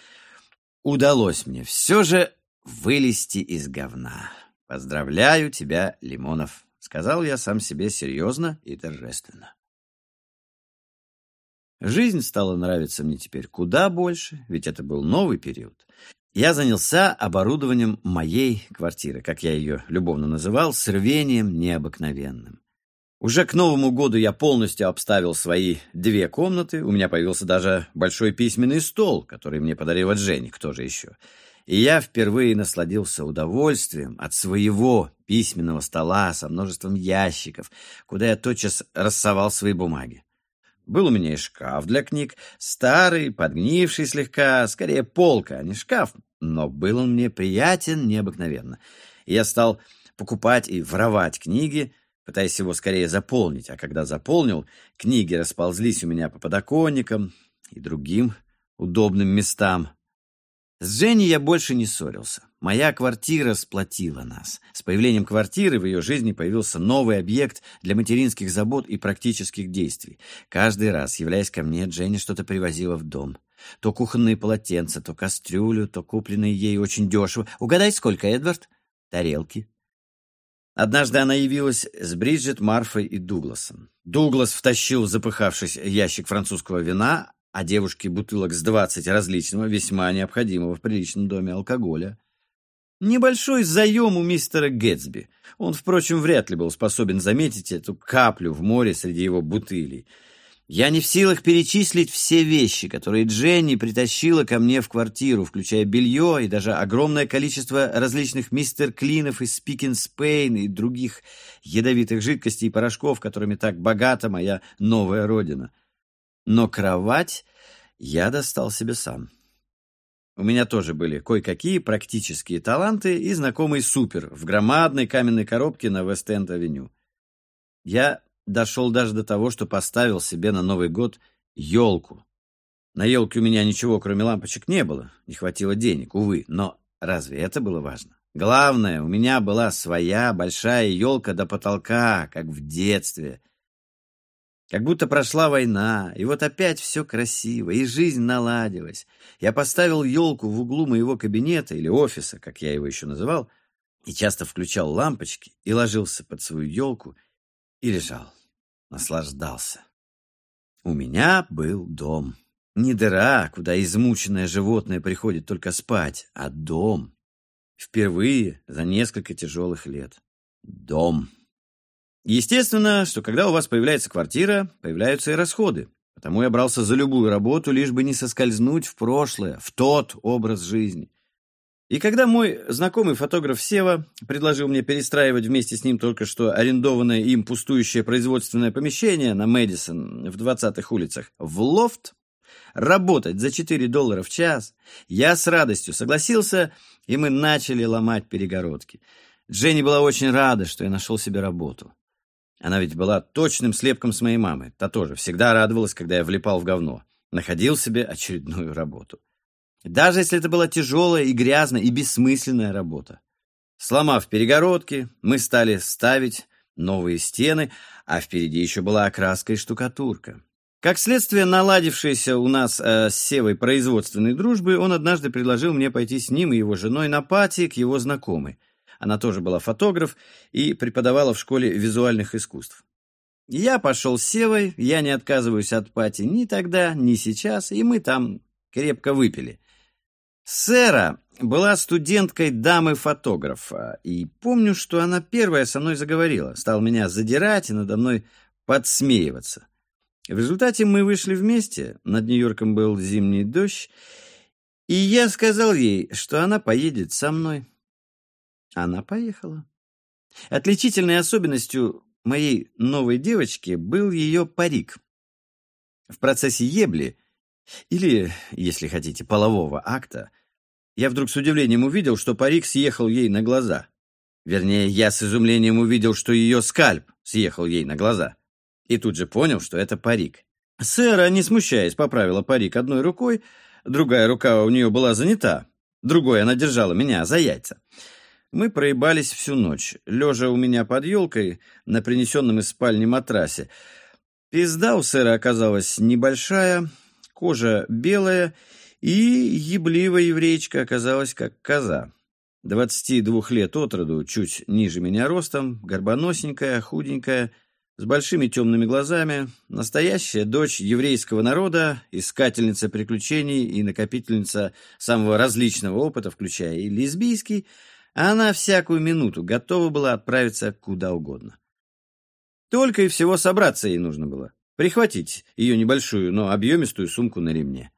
Удалось мне все же вылезти из говна. Поздравляю тебя, Лимонов, — сказал я сам себе серьезно и торжественно. Жизнь стала нравиться мне теперь куда больше, ведь это был новый период. Я занялся оборудованием моей квартиры, как я ее любовно называл, с рвением необыкновенным. Уже к Новому году я полностью обставил свои две комнаты. У меня появился даже большой письменный стол, который мне подарила Дженни, кто же еще. И я впервые насладился удовольствием от своего письменного стола со множеством ящиков, куда я тотчас рассовал свои бумаги. Был у меня и шкаф для книг, старый, подгнивший слегка, скорее полка, а не шкаф, но был он мне приятен необыкновенно. Я стал покупать и воровать книги, пытаясь его скорее заполнить, а когда заполнил, книги расползлись у меня по подоконникам и другим удобным местам. С Женей я больше не ссорился. Моя квартира сплотила нас. С появлением квартиры в ее жизни появился новый объект для материнских забот и практических действий. Каждый раз, являясь ко мне, Дженни что-то привозила в дом. То кухонные полотенца, то кастрюлю, то купленные ей очень дешево. Угадай, сколько, Эдвард? Тарелки, Однажды она явилась с Бриджит, Марфой и Дугласом. Дуглас втащил запыхавшись ящик французского вина, а девушке бутылок с двадцать различного, весьма необходимого в приличном доме алкоголя. Небольшой заем у мистера Гэтсби. Он, впрочем, вряд ли был способен заметить эту каплю в море среди его бутылей — я не в силах перечислить все вещи, которые Дженни притащила ко мне в квартиру, включая белье и даже огромное количество различных мистер Клинов из Спикин Спейн и других ядовитых жидкостей и порошков, которыми так богата моя новая родина. Но кровать я достал себе сам. У меня тоже были кое-какие практические таланты и знакомый супер в громадной каменной коробке на Вест-Энд-авеню. Я дошел даже до того, что поставил себе на Новый год елку. На елке у меня ничего, кроме лампочек, не было. Не хватило денег, увы. Но разве это было важно? Главное, у меня была своя большая елка до потолка, как в детстве. Как будто прошла война, и вот опять все красиво, и жизнь наладилась. Я поставил елку в углу моего кабинета или офиса, как я его еще называл, и часто включал лампочки и ложился под свою елку и лежал, наслаждался. У меня был дом. Не дыра, куда измученное животное приходит только спать, а дом. Впервые за несколько тяжелых лет. Дом. Естественно, что когда у вас появляется квартира, появляются и расходы. Потому я брался за любую работу, лишь бы не соскользнуть в прошлое, в тот образ жизни. И когда мой знакомый фотограф Сева предложил мне перестраивать вместе с ним только что арендованное им пустующее производственное помещение на Мэдисон в 20-х улицах в лофт, работать за 4 доллара в час, я с радостью согласился, и мы начали ломать перегородки. Дженни была очень рада, что я нашел себе работу. Она ведь была точным слепком с моей мамой. Та тоже всегда радовалась, когда я влипал в говно. Находил себе очередную работу. Даже если это была тяжелая и грязная и бессмысленная работа. Сломав перегородки, мы стали ставить новые стены, а впереди еще была окраска и штукатурка. Как следствие наладившейся у нас э, с Севой производственной дружбы, он однажды предложил мне пойти с ним и его женой на пати к его знакомой. Она тоже была фотограф и преподавала в школе визуальных искусств. Я пошел с Севой, я не отказываюсь от пати ни тогда, ни сейчас, и мы там крепко выпили. Сэра была студенткой дамы-фотографа, и помню, что она первая со мной заговорила, стала меня задирать и надо мной подсмеиваться. В результате мы вышли вместе, над Нью-Йорком был зимний дождь, и я сказал ей, что она поедет со мной. Она поехала. Отличительной особенностью моей новой девочки был ее парик. В процессе ебли, или, если хотите, полового акта, я вдруг с удивлением увидел, что парик съехал ей на глаза. Вернее, я с изумлением увидел, что ее скальп съехал ей на глаза. И тут же понял, что это парик. Сэра, не смущаясь, поправила парик одной рукой, другая рука у нее была занята, другой она держала меня за яйца. Мы проебались всю ночь, лежа у меня под елкой на принесенном из спальни матрасе. Пизда у сэра оказалась небольшая, кожа белая, и ебливая еврейчка оказалась как коза. Двадцати двух лет от роду, чуть ниже меня ростом, горбоносенькая, худенькая, с большими темными глазами, настоящая дочь еврейского народа, искательница приключений и накопительница самого различного опыта, включая и лесбийский, она всякую минуту готова была отправиться куда угодно. Только и всего собраться ей нужно было, прихватить ее небольшую, но объемистую сумку на ремне.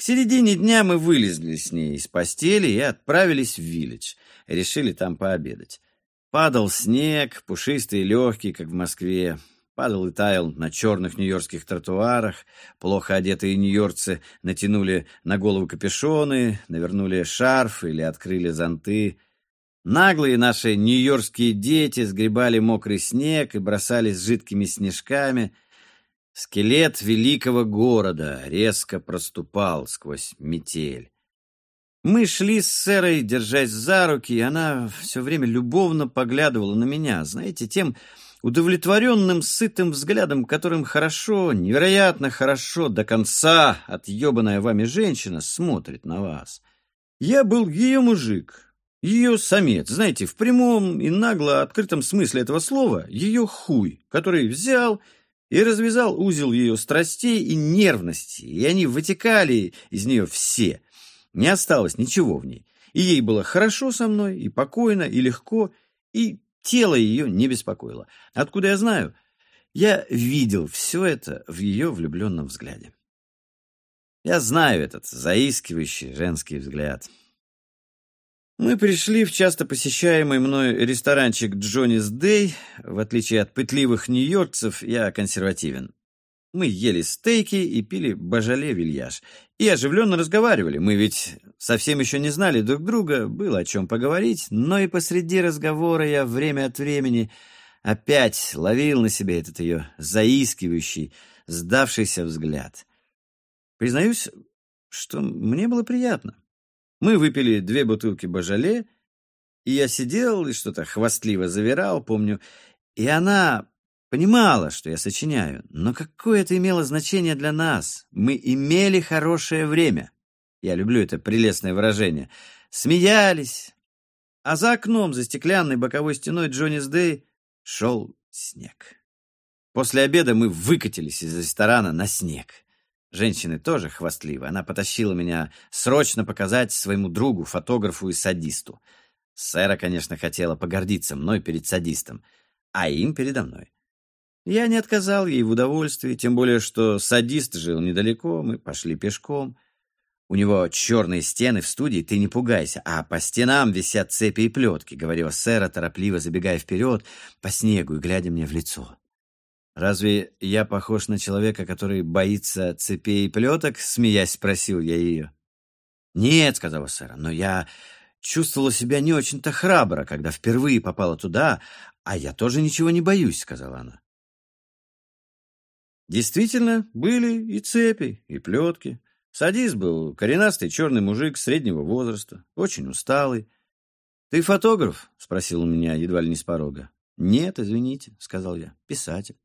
К середине дня мы вылезли с ней из постели и отправились в Виллидж. Решили там пообедать. Падал снег, пушистый и легкий, как в Москве. Падал и таял на черных нью-йоркских тротуарах. Плохо одетые нью-йоркцы натянули на голову капюшоны, навернули шарф или открыли зонты. Наглые наши нью-йоркские дети сгребали мокрый снег и бросались жидкими снежками. Скелет великого города резко проступал сквозь метель. Мы шли с Сэрой, держась за руки, и она все время любовно поглядывала на меня, знаете, тем удовлетворенным, сытым взглядом, которым хорошо, невероятно хорошо, до конца отъебанная вами женщина смотрит на вас. Я был ее мужик, ее самец, знаете, в прямом и нагло открытом смысле этого слова, ее хуй, который взял и развязал узел ее страстей и нервности, и они вытекали из нее все — не осталось ничего в ней. И ей было хорошо со мной, и покойно, и легко, и тело ее не беспокоило. Откуда я знаю? Я видел все это в ее влюбленном взгляде. Я знаю этот заискивающий женский взгляд. Мы пришли в часто посещаемый мной ресторанчик Джоннис Дэй. В отличие от пытливых нью-йоркцев, я консервативен. Мы ели стейки и пили бажале вильяж. И оживленно разговаривали. Мы ведь совсем еще не знали друг друга, было о чем поговорить, но и посреди разговора я время от времени опять ловил на себе этот ее заискивающий, сдавшийся взгляд. Признаюсь, что мне было приятно. Мы выпили две бутылки бажале, и я сидел и что-то хвастливо завирал, помню, и она Понимала, что я сочиняю, но какое это имело значение для нас? Мы имели хорошее время. Я люблю это прелестное выражение. Смеялись. А за окном, за стеклянной боковой стеной Джоннис Дэй шел снег. После обеда мы выкатились из ресторана на снег. Женщины тоже хвастливы. Она потащила меня срочно показать своему другу, фотографу и садисту. Сэра, конечно, хотела погордиться мной перед садистом, а им передо мной. Я не отказал ей в удовольствии, тем более, что садист жил недалеко, мы пошли пешком. У него черные стены в студии, ты не пугайся, а по стенам висят цепи и плетки, говорила Сэра, торопливо забегая вперед по снегу и глядя мне в лицо. «Разве я похож на человека, который боится цепей и плеток?» — смеясь спросил я ее. «Нет», — сказала Сэра, — «но я чувствовала себя не очень-то храбро, когда впервые попала туда, а я тоже ничего не боюсь», — сказала она. Действительно, были и цепи, и плетки. Садист был коренастый черный мужик среднего возраста, очень усталый. «Ты фотограф?» — спросил у меня едва ли не с порога. «Нет, извините», — сказал я, — «писатель».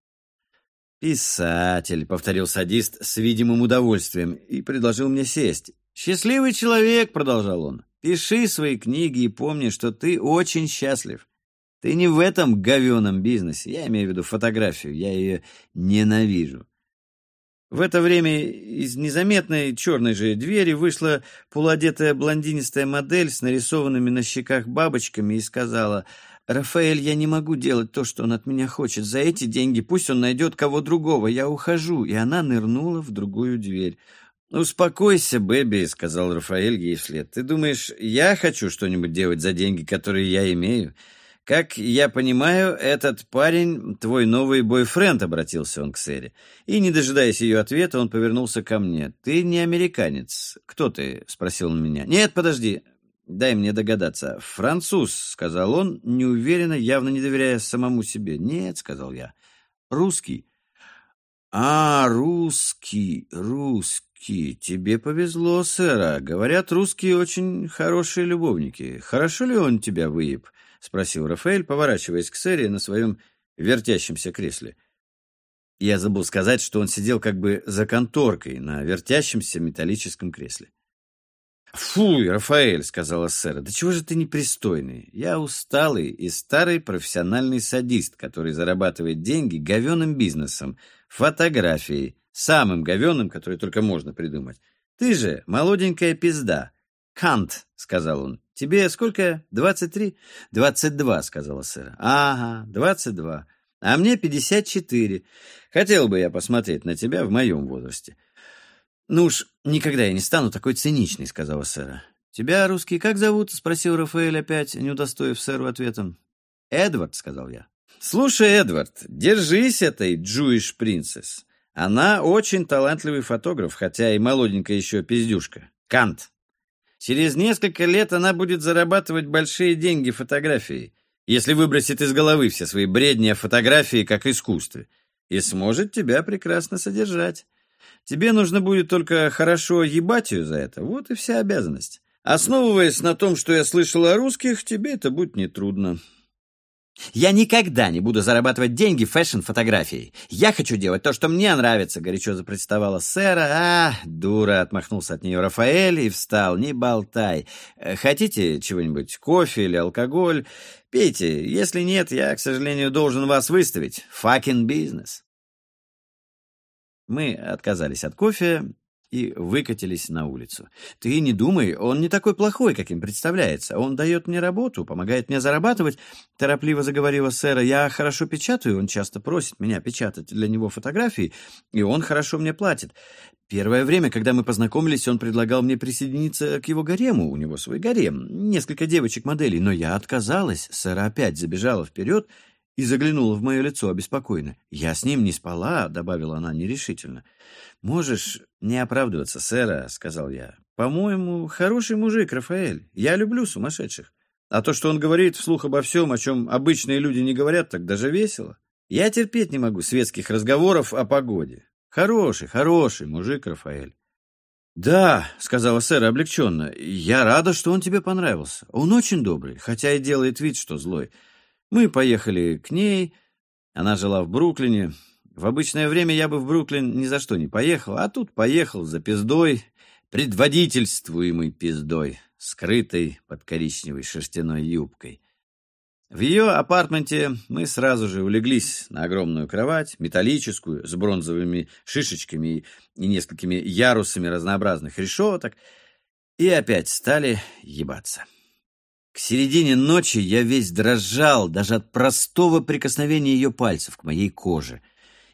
«Писатель», — повторил садист с видимым удовольствием и предложил мне сесть. «Счастливый человек», — продолжал он, — «пиши свои книги и помни, что ты очень счастлив. Ты не в этом говеном бизнесе. Я имею в виду фотографию. Я ее ненавижу. В это время из незаметной черной же двери вышла полуодетая блондинистая модель с нарисованными на щеках бабочками и сказала «Рафаэль, я не могу делать то, что он от меня хочет. За эти деньги пусть он найдет кого другого. Я ухожу». И она нырнула в другую дверь. «Успокойся, Бэби», — сказал Рафаэль ей вслед. «Ты думаешь, я хочу что-нибудь делать за деньги, которые я имею?» «Как я понимаю, этот парень — твой новый бойфренд», — обратился он к Сэре. И, не дожидаясь ее ответа, он повернулся ко мне. «Ты не американец. Кто ты?» — спросил он меня. «Нет, подожди. Дай мне догадаться. Француз», — сказал он, неуверенно, явно не доверяя самому себе. «Нет», — сказал я. «Русский». «А, русский, русский. Тебе повезло, сэра. Говорят, русские очень хорошие любовники. Хорошо ли он тебя выеб?» — спросил Рафаэль, поворачиваясь к Сэре на своем вертящемся кресле. Я забыл сказать, что он сидел как бы за конторкой на вертящемся металлическом кресле. «Фуй, Рафаэль», — сказала Сэра, — «да чего же ты непристойный? Я усталый и старый профессиональный садист, который зарабатывает деньги говеным бизнесом, фотографией, самым говеным, который только можно придумать. Ты же молоденькая пизда, «Кант», — сказал он. «Тебе сколько? Двадцать три?» «Двадцать два», — сказала Сэра. «Ага, двадцать два. А мне пятьдесят четыре. Хотел бы я посмотреть на тебя в моем возрасте». «Ну уж никогда я не стану такой циничной», — сказала Сэра. «Тебя, русский, как зовут?» — спросил Рафаэль опять, не удостоив Сэру ответом. «Эдвард», — сказал я. «Слушай, Эдвард, держись этой Джуиш Принцесс. Она очень талантливый фотограф, хотя и молоденькая еще пиздюшка. Кант, Через несколько лет она будет зарабатывать большие деньги фотографией, если выбросит из головы все свои бредни о фотографии как искусстве, и сможет тебя прекрасно содержать. Тебе нужно будет только хорошо ебать ее за это, вот и вся обязанность. Основываясь на том, что я слышал о русских, тебе это будет нетрудно. «Я никогда не буду зарабатывать деньги фэшн-фотографией. Я хочу делать то, что мне нравится», — горячо запротестовала сэра. «А, дура!» — отмахнулся от нее Рафаэль и встал. «Не болтай. Э, хотите чего-нибудь? Кофе или алкоголь? Пейте. Если нет, я, к сожалению, должен вас выставить. Факин бизнес». Мы отказались от кофе и выкатились на улицу. «Ты не думай, он не такой плохой, каким представляется. Он дает мне работу, помогает мне зарабатывать», — торопливо заговорила сэра. «Я хорошо печатаю, он часто просит меня печатать для него фотографии, и он хорошо мне платит. Первое время, когда мы познакомились, он предлагал мне присоединиться к его гарему, у него свой гарем, несколько девочек-моделей, но я отказалась. Сэра опять забежала вперед и заглянула в мое лицо обеспокоенно. «Я с ним не спала», — добавила она нерешительно. «Можешь не оправдываться, сэра», — сказал я. «По-моему, хороший мужик, Рафаэль. Я люблю сумасшедших. А то, что он говорит вслух обо всем, о чем обычные люди не говорят, так даже весело. Я терпеть не могу светских разговоров о погоде. Хороший, хороший мужик, Рафаэль». «Да», — сказала сэра облегченно, — «я рада, что он тебе понравился. Он очень добрый, хотя и делает вид, что злой». Мы поехали к ней. Она жила в Бруклине. В обычное время я бы в Бруклин ни за что не поехал, а тут поехал за пиздой, предводительствуемой пиздой, скрытой под коричневой шерстяной юбкой. В ее апартменте мы сразу же улеглись на огромную кровать, металлическую, с бронзовыми шишечками и несколькими ярусами разнообразных решеток, и опять стали ебаться. К середине ночи я весь дрожал даже от простого прикосновения ее пальцев к моей коже.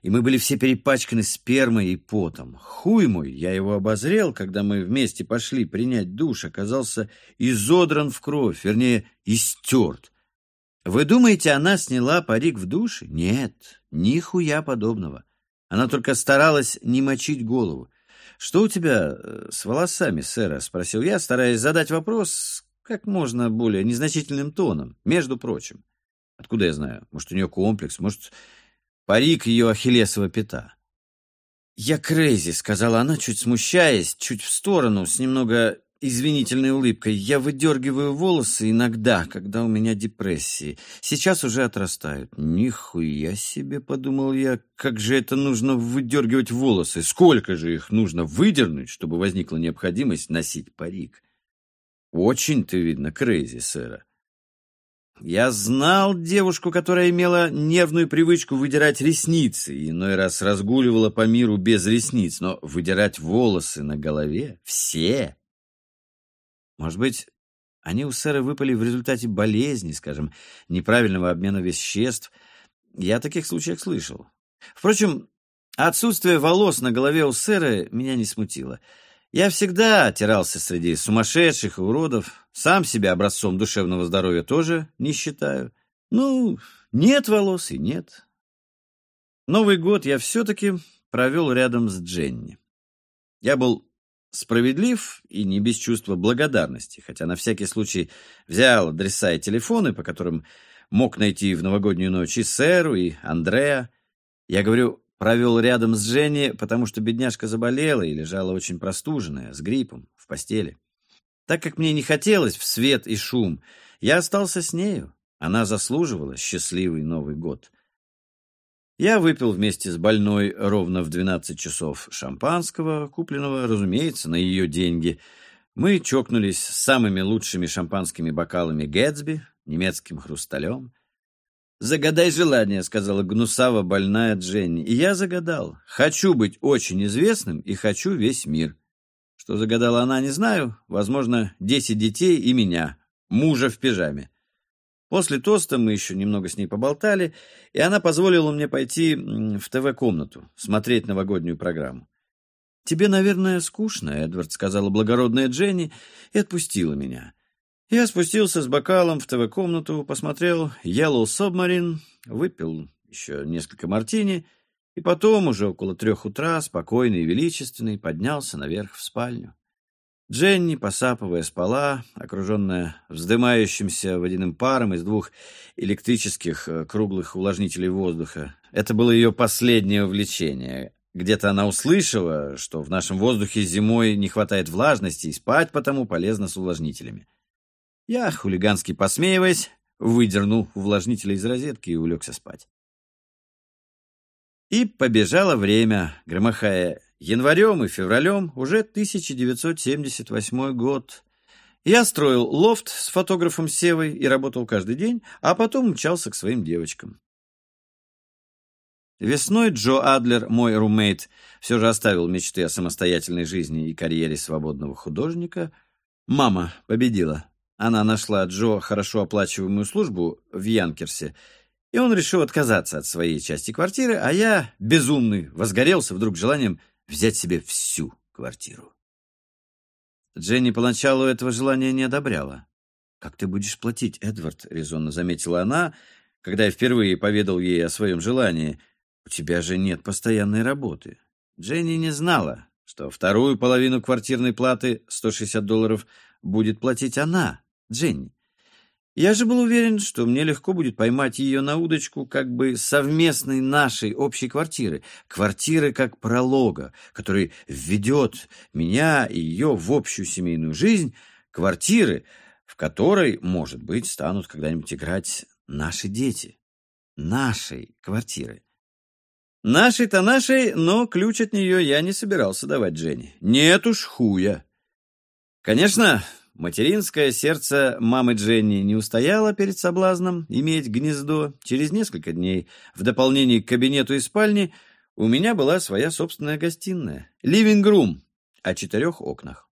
И мы были все перепачканы спермой и потом. Хуй мой, я его обозрел, когда мы вместе пошли принять душ, оказался изодран в кровь, вернее, истерт. Вы думаете, она сняла парик в душе? Нет, нихуя подобного. Она только старалась не мочить голову. «Что у тебя э, с волосами, сэра?» — спросил я, стараясь задать вопрос, как можно более незначительным тоном, между прочим. Откуда я знаю? Может, у нее комплекс, может, парик ее ахиллесова пята. «Я Крейзи», — сказала она, чуть смущаясь, чуть в сторону, с немного извинительной улыбкой. «Я выдергиваю волосы иногда, когда у меня депрессии. Сейчас уже отрастают». «Нихуя себе», — подумал я, — «как же это нужно выдергивать волосы? Сколько же их нужно выдернуть, чтобы возникла необходимость носить парик?» Очень ты, видно, крейзи, сэра. Я знал девушку, которая имела нервную привычку выдирать ресницы иной раз разгуливала по миру без ресниц, но выдирать волосы на голове — все. Может быть, они у сэра выпали в результате болезни, скажем, неправильного обмена веществ. Я о таких случаях слышал. Впрочем, отсутствие волос на голове у сэра меня не смутило — я всегда отирался среди сумасшедших и уродов, сам себя образцом душевного здоровья тоже не считаю. Ну, нет волос и нет. Новый год я все-таки провел рядом с Дженни. Я был справедлив и не без чувства благодарности, хотя на всякий случай взял адреса и телефоны, по которым мог найти в новогоднюю ночь и Сэру, и Андреа. Я говорю, Провел рядом с Женей, потому что бедняжка заболела и лежала очень простуженная, с гриппом, в постели. Так как мне не хотелось в свет и шум, я остался с нею. Она заслуживала счастливый Новый год. Я выпил вместе с больной ровно в 12 часов шампанского, купленного, разумеется, на ее деньги. Мы чокнулись с самыми лучшими шампанскими бокалами Гэтсби, немецким хрусталем. «Загадай желание», — сказала гнусаво больная Дженни. И я загадал. Хочу быть очень известным и хочу весь мир. Что загадала она, не знаю. Возможно, десять детей и меня, мужа в пижаме. После тоста мы еще немного с ней поболтали, и она позволила мне пойти в ТВ-комнату, смотреть новогоднюю программу. «Тебе, наверное, скучно», — Эдвард сказала благородная Дженни и отпустила меня. Я спустился с бокалом в ТВ-комнату, посмотрел Yellow Submarine, выпил еще несколько мартини, и потом, уже около трех утра, спокойный и величественный, поднялся наверх в спальню. Дженни, посапывая, спала, окруженная вздымающимся водяным паром из двух электрических э, круглых увлажнителей воздуха. Это было ее последнее увлечение. Где-то она услышала, что в нашем воздухе зимой не хватает влажности, и спать потому полезно с увлажнителями. Я, хулигански посмеиваясь, выдернул увлажнитель из розетки и улегся спать. И побежало время, громыхая январем и февралем, уже 1978 год. Я строил лофт с фотографом Севой и работал каждый день, а потом мчался к своим девочкам. Весной Джо Адлер, мой румейт, все же оставил мечты о самостоятельной жизни и карьере свободного художника. Мама победила. Она нашла Джо хорошо оплачиваемую службу в Янкерсе, и он решил отказаться от своей части квартиры, а я, безумный, возгорелся вдруг желанием взять себе всю квартиру. Дженни поначалу этого желания не одобряла. «Как ты будешь платить, Эдвард?» — резонно заметила она, когда я впервые поведал ей о своем желании. «У тебя же нет постоянной работы». Дженни не знала, что вторую половину квартирной платы, 160 долларов, будет платить она, Дженни. Я же был уверен, что мне легко будет поймать ее на удочку как бы совместной нашей общей квартиры, квартиры как пролога, который введет меня и ее в общую семейную жизнь, квартиры, в которой, может быть, станут когда-нибудь играть наши дети. Нашей квартиры. Нашей-то нашей, но ключ от нее я не собирался давать Дженни. Нет уж хуя. Конечно, Материнское сердце мамы Дженни не устояло перед соблазном иметь гнездо. Через несколько дней, в дополнение к кабинету и спальне, у меня была своя собственная гостиная. Ливинг-рум о четырех окнах.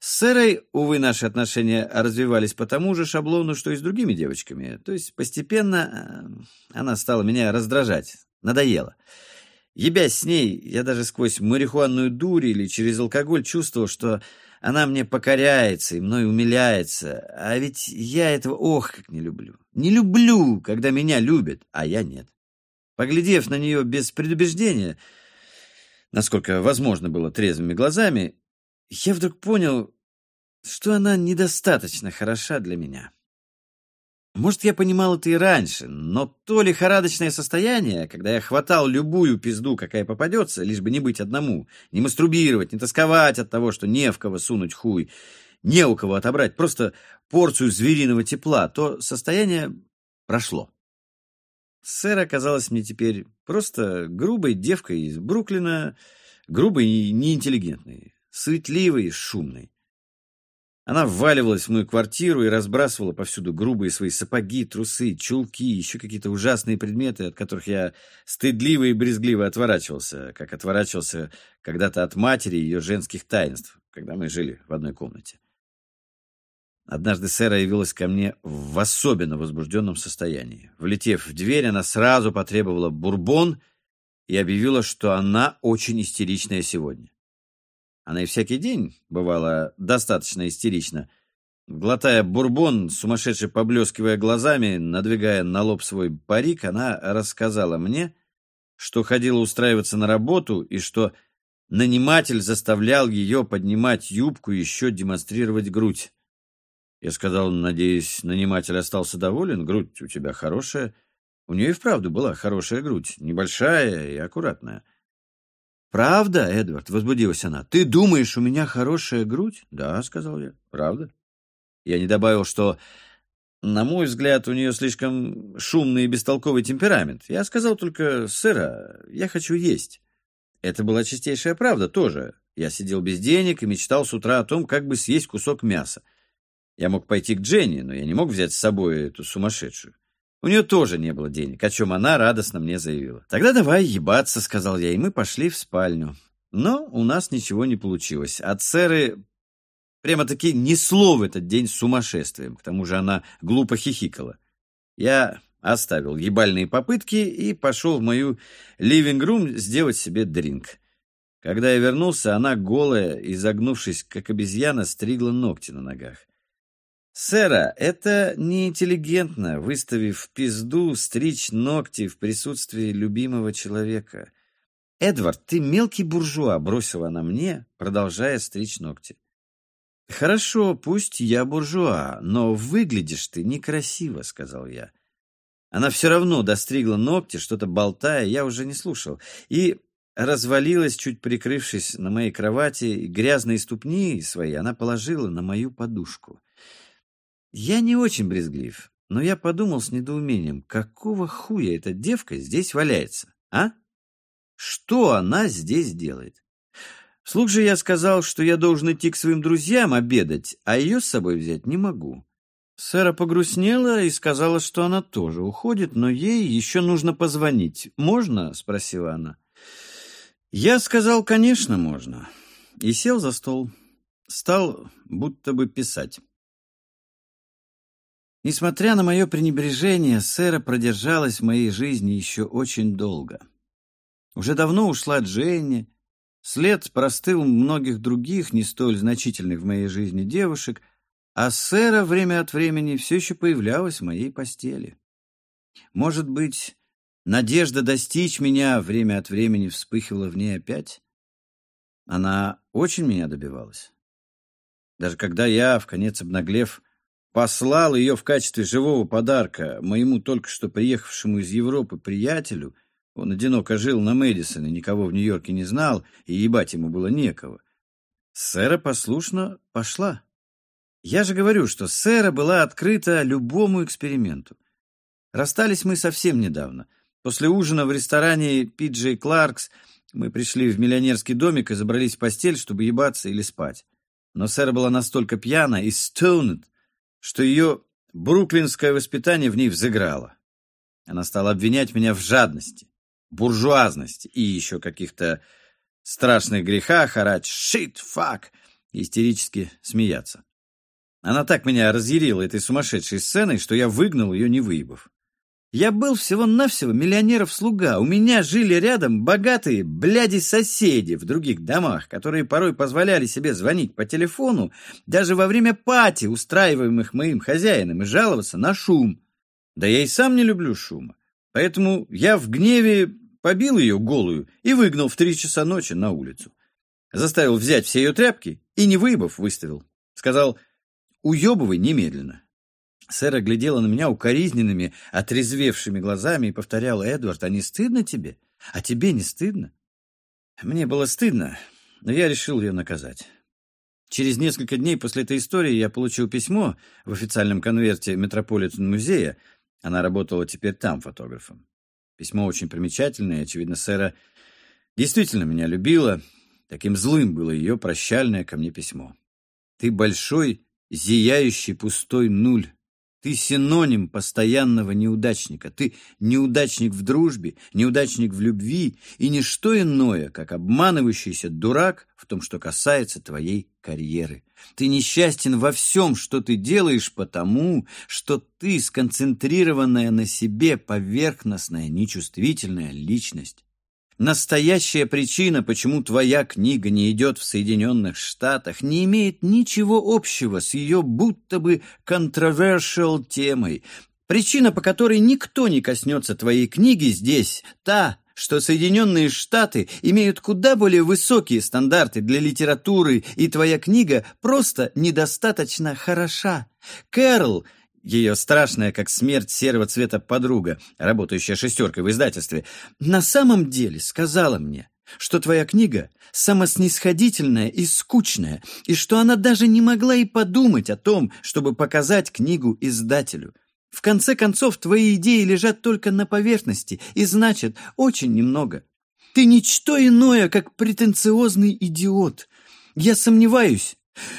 С Сэрой, увы, наши отношения развивались по тому же шаблону, что и с другими девочками. То есть постепенно э, она стала меня раздражать. Надоело. Ебясь с ней, я даже сквозь марихуанную дурь или через алкоголь чувствовал, что она мне покоряется и мной умиляется. А ведь я этого ох, как не люблю. Не люблю, когда меня любят, а я нет. Поглядев на нее без предубеждения, насколько возможно было трезвыми глазами, я вдруг понял, что она недостаточно хороша для меня. Может, я понимал это и раньше, но то лихорадочное состояние, когда я хватал любую пизду, какая попадется, лишь бы не быть одному, не мастурбировать, не тосковать от того, что не в кого сунуть хуй, не у кого отобрать, просто порцию звериного тепла, то состояние прошло. Сэр оказалась мне теперь просто грубой девкой из Бруклина, грубой и неинтеллигентной, суетливой и шумной. Она вваливалась в мою квартиру и разбрасывала повсюду грубые свои сапоги, трусы, чулки, еще какие-то ужасные предметы, от которых я стыдливо и брезгливо отворачивался, как отворачивался когда-то от матери ее женских таинств, когда мы жили в одной комнате. Однажды Сэра явилась ко мне в особенно возбужденном состоянии. Влетев в дверь, она сразу потребовала бурбон и объявила, что она очень истеричная сегодня. Она и всякий день бывала достаточно истерична. Глотая бурбон, сумасшедше поблескивая глазами, надвигая на лоб свой парик, она рассказала мне, что ходила устраиваться на работу и что наниматель заставлял ее поднимать юбку и еще демонстрировать грудь. Я сказал, надеюсь, наниматель остался доволен, грудь у тебя хорошая. У нее и вправду была хорошая грудь, небольшая и аккуратная. «Правда, Эдвард?» — возбудилась она. «Ты думаешь, у меня хорошая грудь?» «Да», — сказал я. «Правда?» Я не добавил, что, на мой взгляд, у нее слишком шумный и бестолковый темперамент. Я сказал только, «Сыра, я хочу есть». Это была чистейшая правда тоже. Я сидел без денег и мечтал с утра о том, как бы съесть кусок мяса. Я мог пойти к Дженни, но я не мог взять с собой эту сумасшедшую. У нее тоже не было денег, о чем она радостно мне заявила. «Тогда давай ебаться», — сказал я, и мы пошли в спальню. Но у нас ничего не получилось. От сэры прямо-таки несло в этот день сумасшествием. К тому же она глупо хихикала. Я оставил ебальные попытки и пошел в мою ливинг-рум сделать себе дринк. Когда я вернулся, она голая, изогнувшись, как обезьяна, стригла ногти на ногах. «Сэра, это неинтеллигентно, выставив в пизду, стричь ногти в присутствии любимого человека. Эдвард, ты мелкий буржуа», — бросила она мне, продолжая стричь ногти. «Хорошо, пусть я буржуа, но выглядишь ты некрасиво», — сказал я. Она все равно достригла ногти, что-то болтая, я уже не слушал, и развалилась, чуть прикрывшись на моей кровати, грязные ступни свои она положила на мою подушку. Я не очень брезглив, но я подумал с недоумением, какого хуя эта девка здесь валяется, а? Что она здесь делает? Вслух же я сказал, что я должен идти к своим друзьям обедать, а ее с собой взять не могу. Сэра погрустнела и сказала, что она тоже уходит, но ей еще нужно позвонить. «Можно?» — спросила она. Я сказал, конечно, можно. И сел за стол. Стал будто бы писать. Несмотря на мое пренебрежение, Сэра продержалась в моей жизни еще очень долго. Уже давно ушла Дженни, след простыл многих других, не столь значительных в моей жизни девушек, а Сэра время от времени все еще появлялась в моей постели. Может быть, надежда достичь меня время от времени вспыхивала в ней опять? Она очень меня добивалась. Даже когда я, в конец обнаглев, послал ее в качестве живого подарка моему только что приехавшему из Европы приятелю. Он одиноко жил на Мэдисоне, никого в Нью-Йорке не знал, и ебать ему было некого. Сэра послушно пошла. Я же говорю, что Сэра была открыта любому эксперименту. Расстались мы совсем недавно. После ужина в ресторане Пиджей Кларкс мы пришли в миллионерский домик и забрались в постель, чтобы ебаться или спать. Но Сэра была настолько пьяна и stoned, что ее бруклинское воспитание в ней взыграло. Она стала обвинять меня в жадности, буржуазности и еще каких-то страшных грехах, орать «shit, fuck» и истерически смеяться. Она так меня разъярила этой сумасшедшей сценой, что я выгнал ее, не выебав. Я был всего-навсего миллионеров-слуга. У меня жили рядом богатые бляди-соседи в других домах, которые порой позволяли себе звонить по телефону даже во время пати, устраиваемых моим хозяином, и жаловаться на шум. Да я и сам не люблю шума. Поэтому я в гневе побил ее голую и выгнал в три часа ночи на улицу. Заставил взять все ее тряпки и, не выебав, выставил. Сказал, уебывай немедленно. Сэра глядела на меня укоризненными, отрезвевшими глазами и повторяла, «Эдвард, а не стыдно тебе? А тебе не стыдно?» Мне было стыдно, но я решил ее наказать. Через несколько дней после этой истории я получил письмо в официальном конверте Метрополитен-музея. Она работала теперь там фотографом. Письмо очень примечательное, очевидно, Сэра действительно меня любила. Таким злым было ее прощальное ко мне письмо. «Ты большой зияющий пустой нуль. Ты синоним постоянного неудачника. Ты неудачник в дружбе, неудачник в любви и не что иное, как обманывающийся дурак в том, что касается твоей карьеры. Ты несчастен во всем, что ты делаешь, потому что ты сконцентрированная на себе поверхностная, нечувствительная личность. Настоящая причина, почему твоя книга не идет в Соединенных Штатах, не имеет ничего общего с ее будто бы controversial темой. Причина, по которой никто не коснется твоей книги здесь, та, что Соединенные Штаты имеют куда более высокие стандарты для литературы, и твоя книга просто недостаточно хороша. Кэрол ее страшная, как смерть серого цвета подруга, работающая шестеркой в издательстве, на самом деле сказала мне, что твоя книга самоснисходительная и скучная, и что она даже не могла и подумать о том, чтобы показать книгу издателю. В конце концов, твои идеи лежат только на поверхности и значат очень немного. Ты ничто иное, как претенциозный идиот. Я сомневаюсь,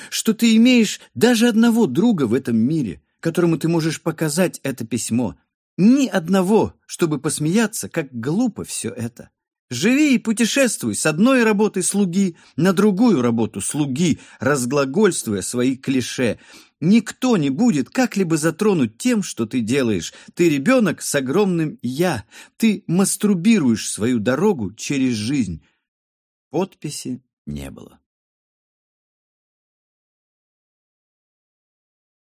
что ты имеешь даже одного друга в этом мире, которому ты можешь показать это письмо. Ни одного, чтобы посмеяться, как глупо все это. Живи и путешествуй с одной работы слуги на другую работу слуги, разглагольствуя свои клише. Никто не будет как-либо затронуть тем, что ты делаешь. Ты ребенок с огромным «я». Ты мастурбируешь свою дорогу через жизнь. Подписи не было.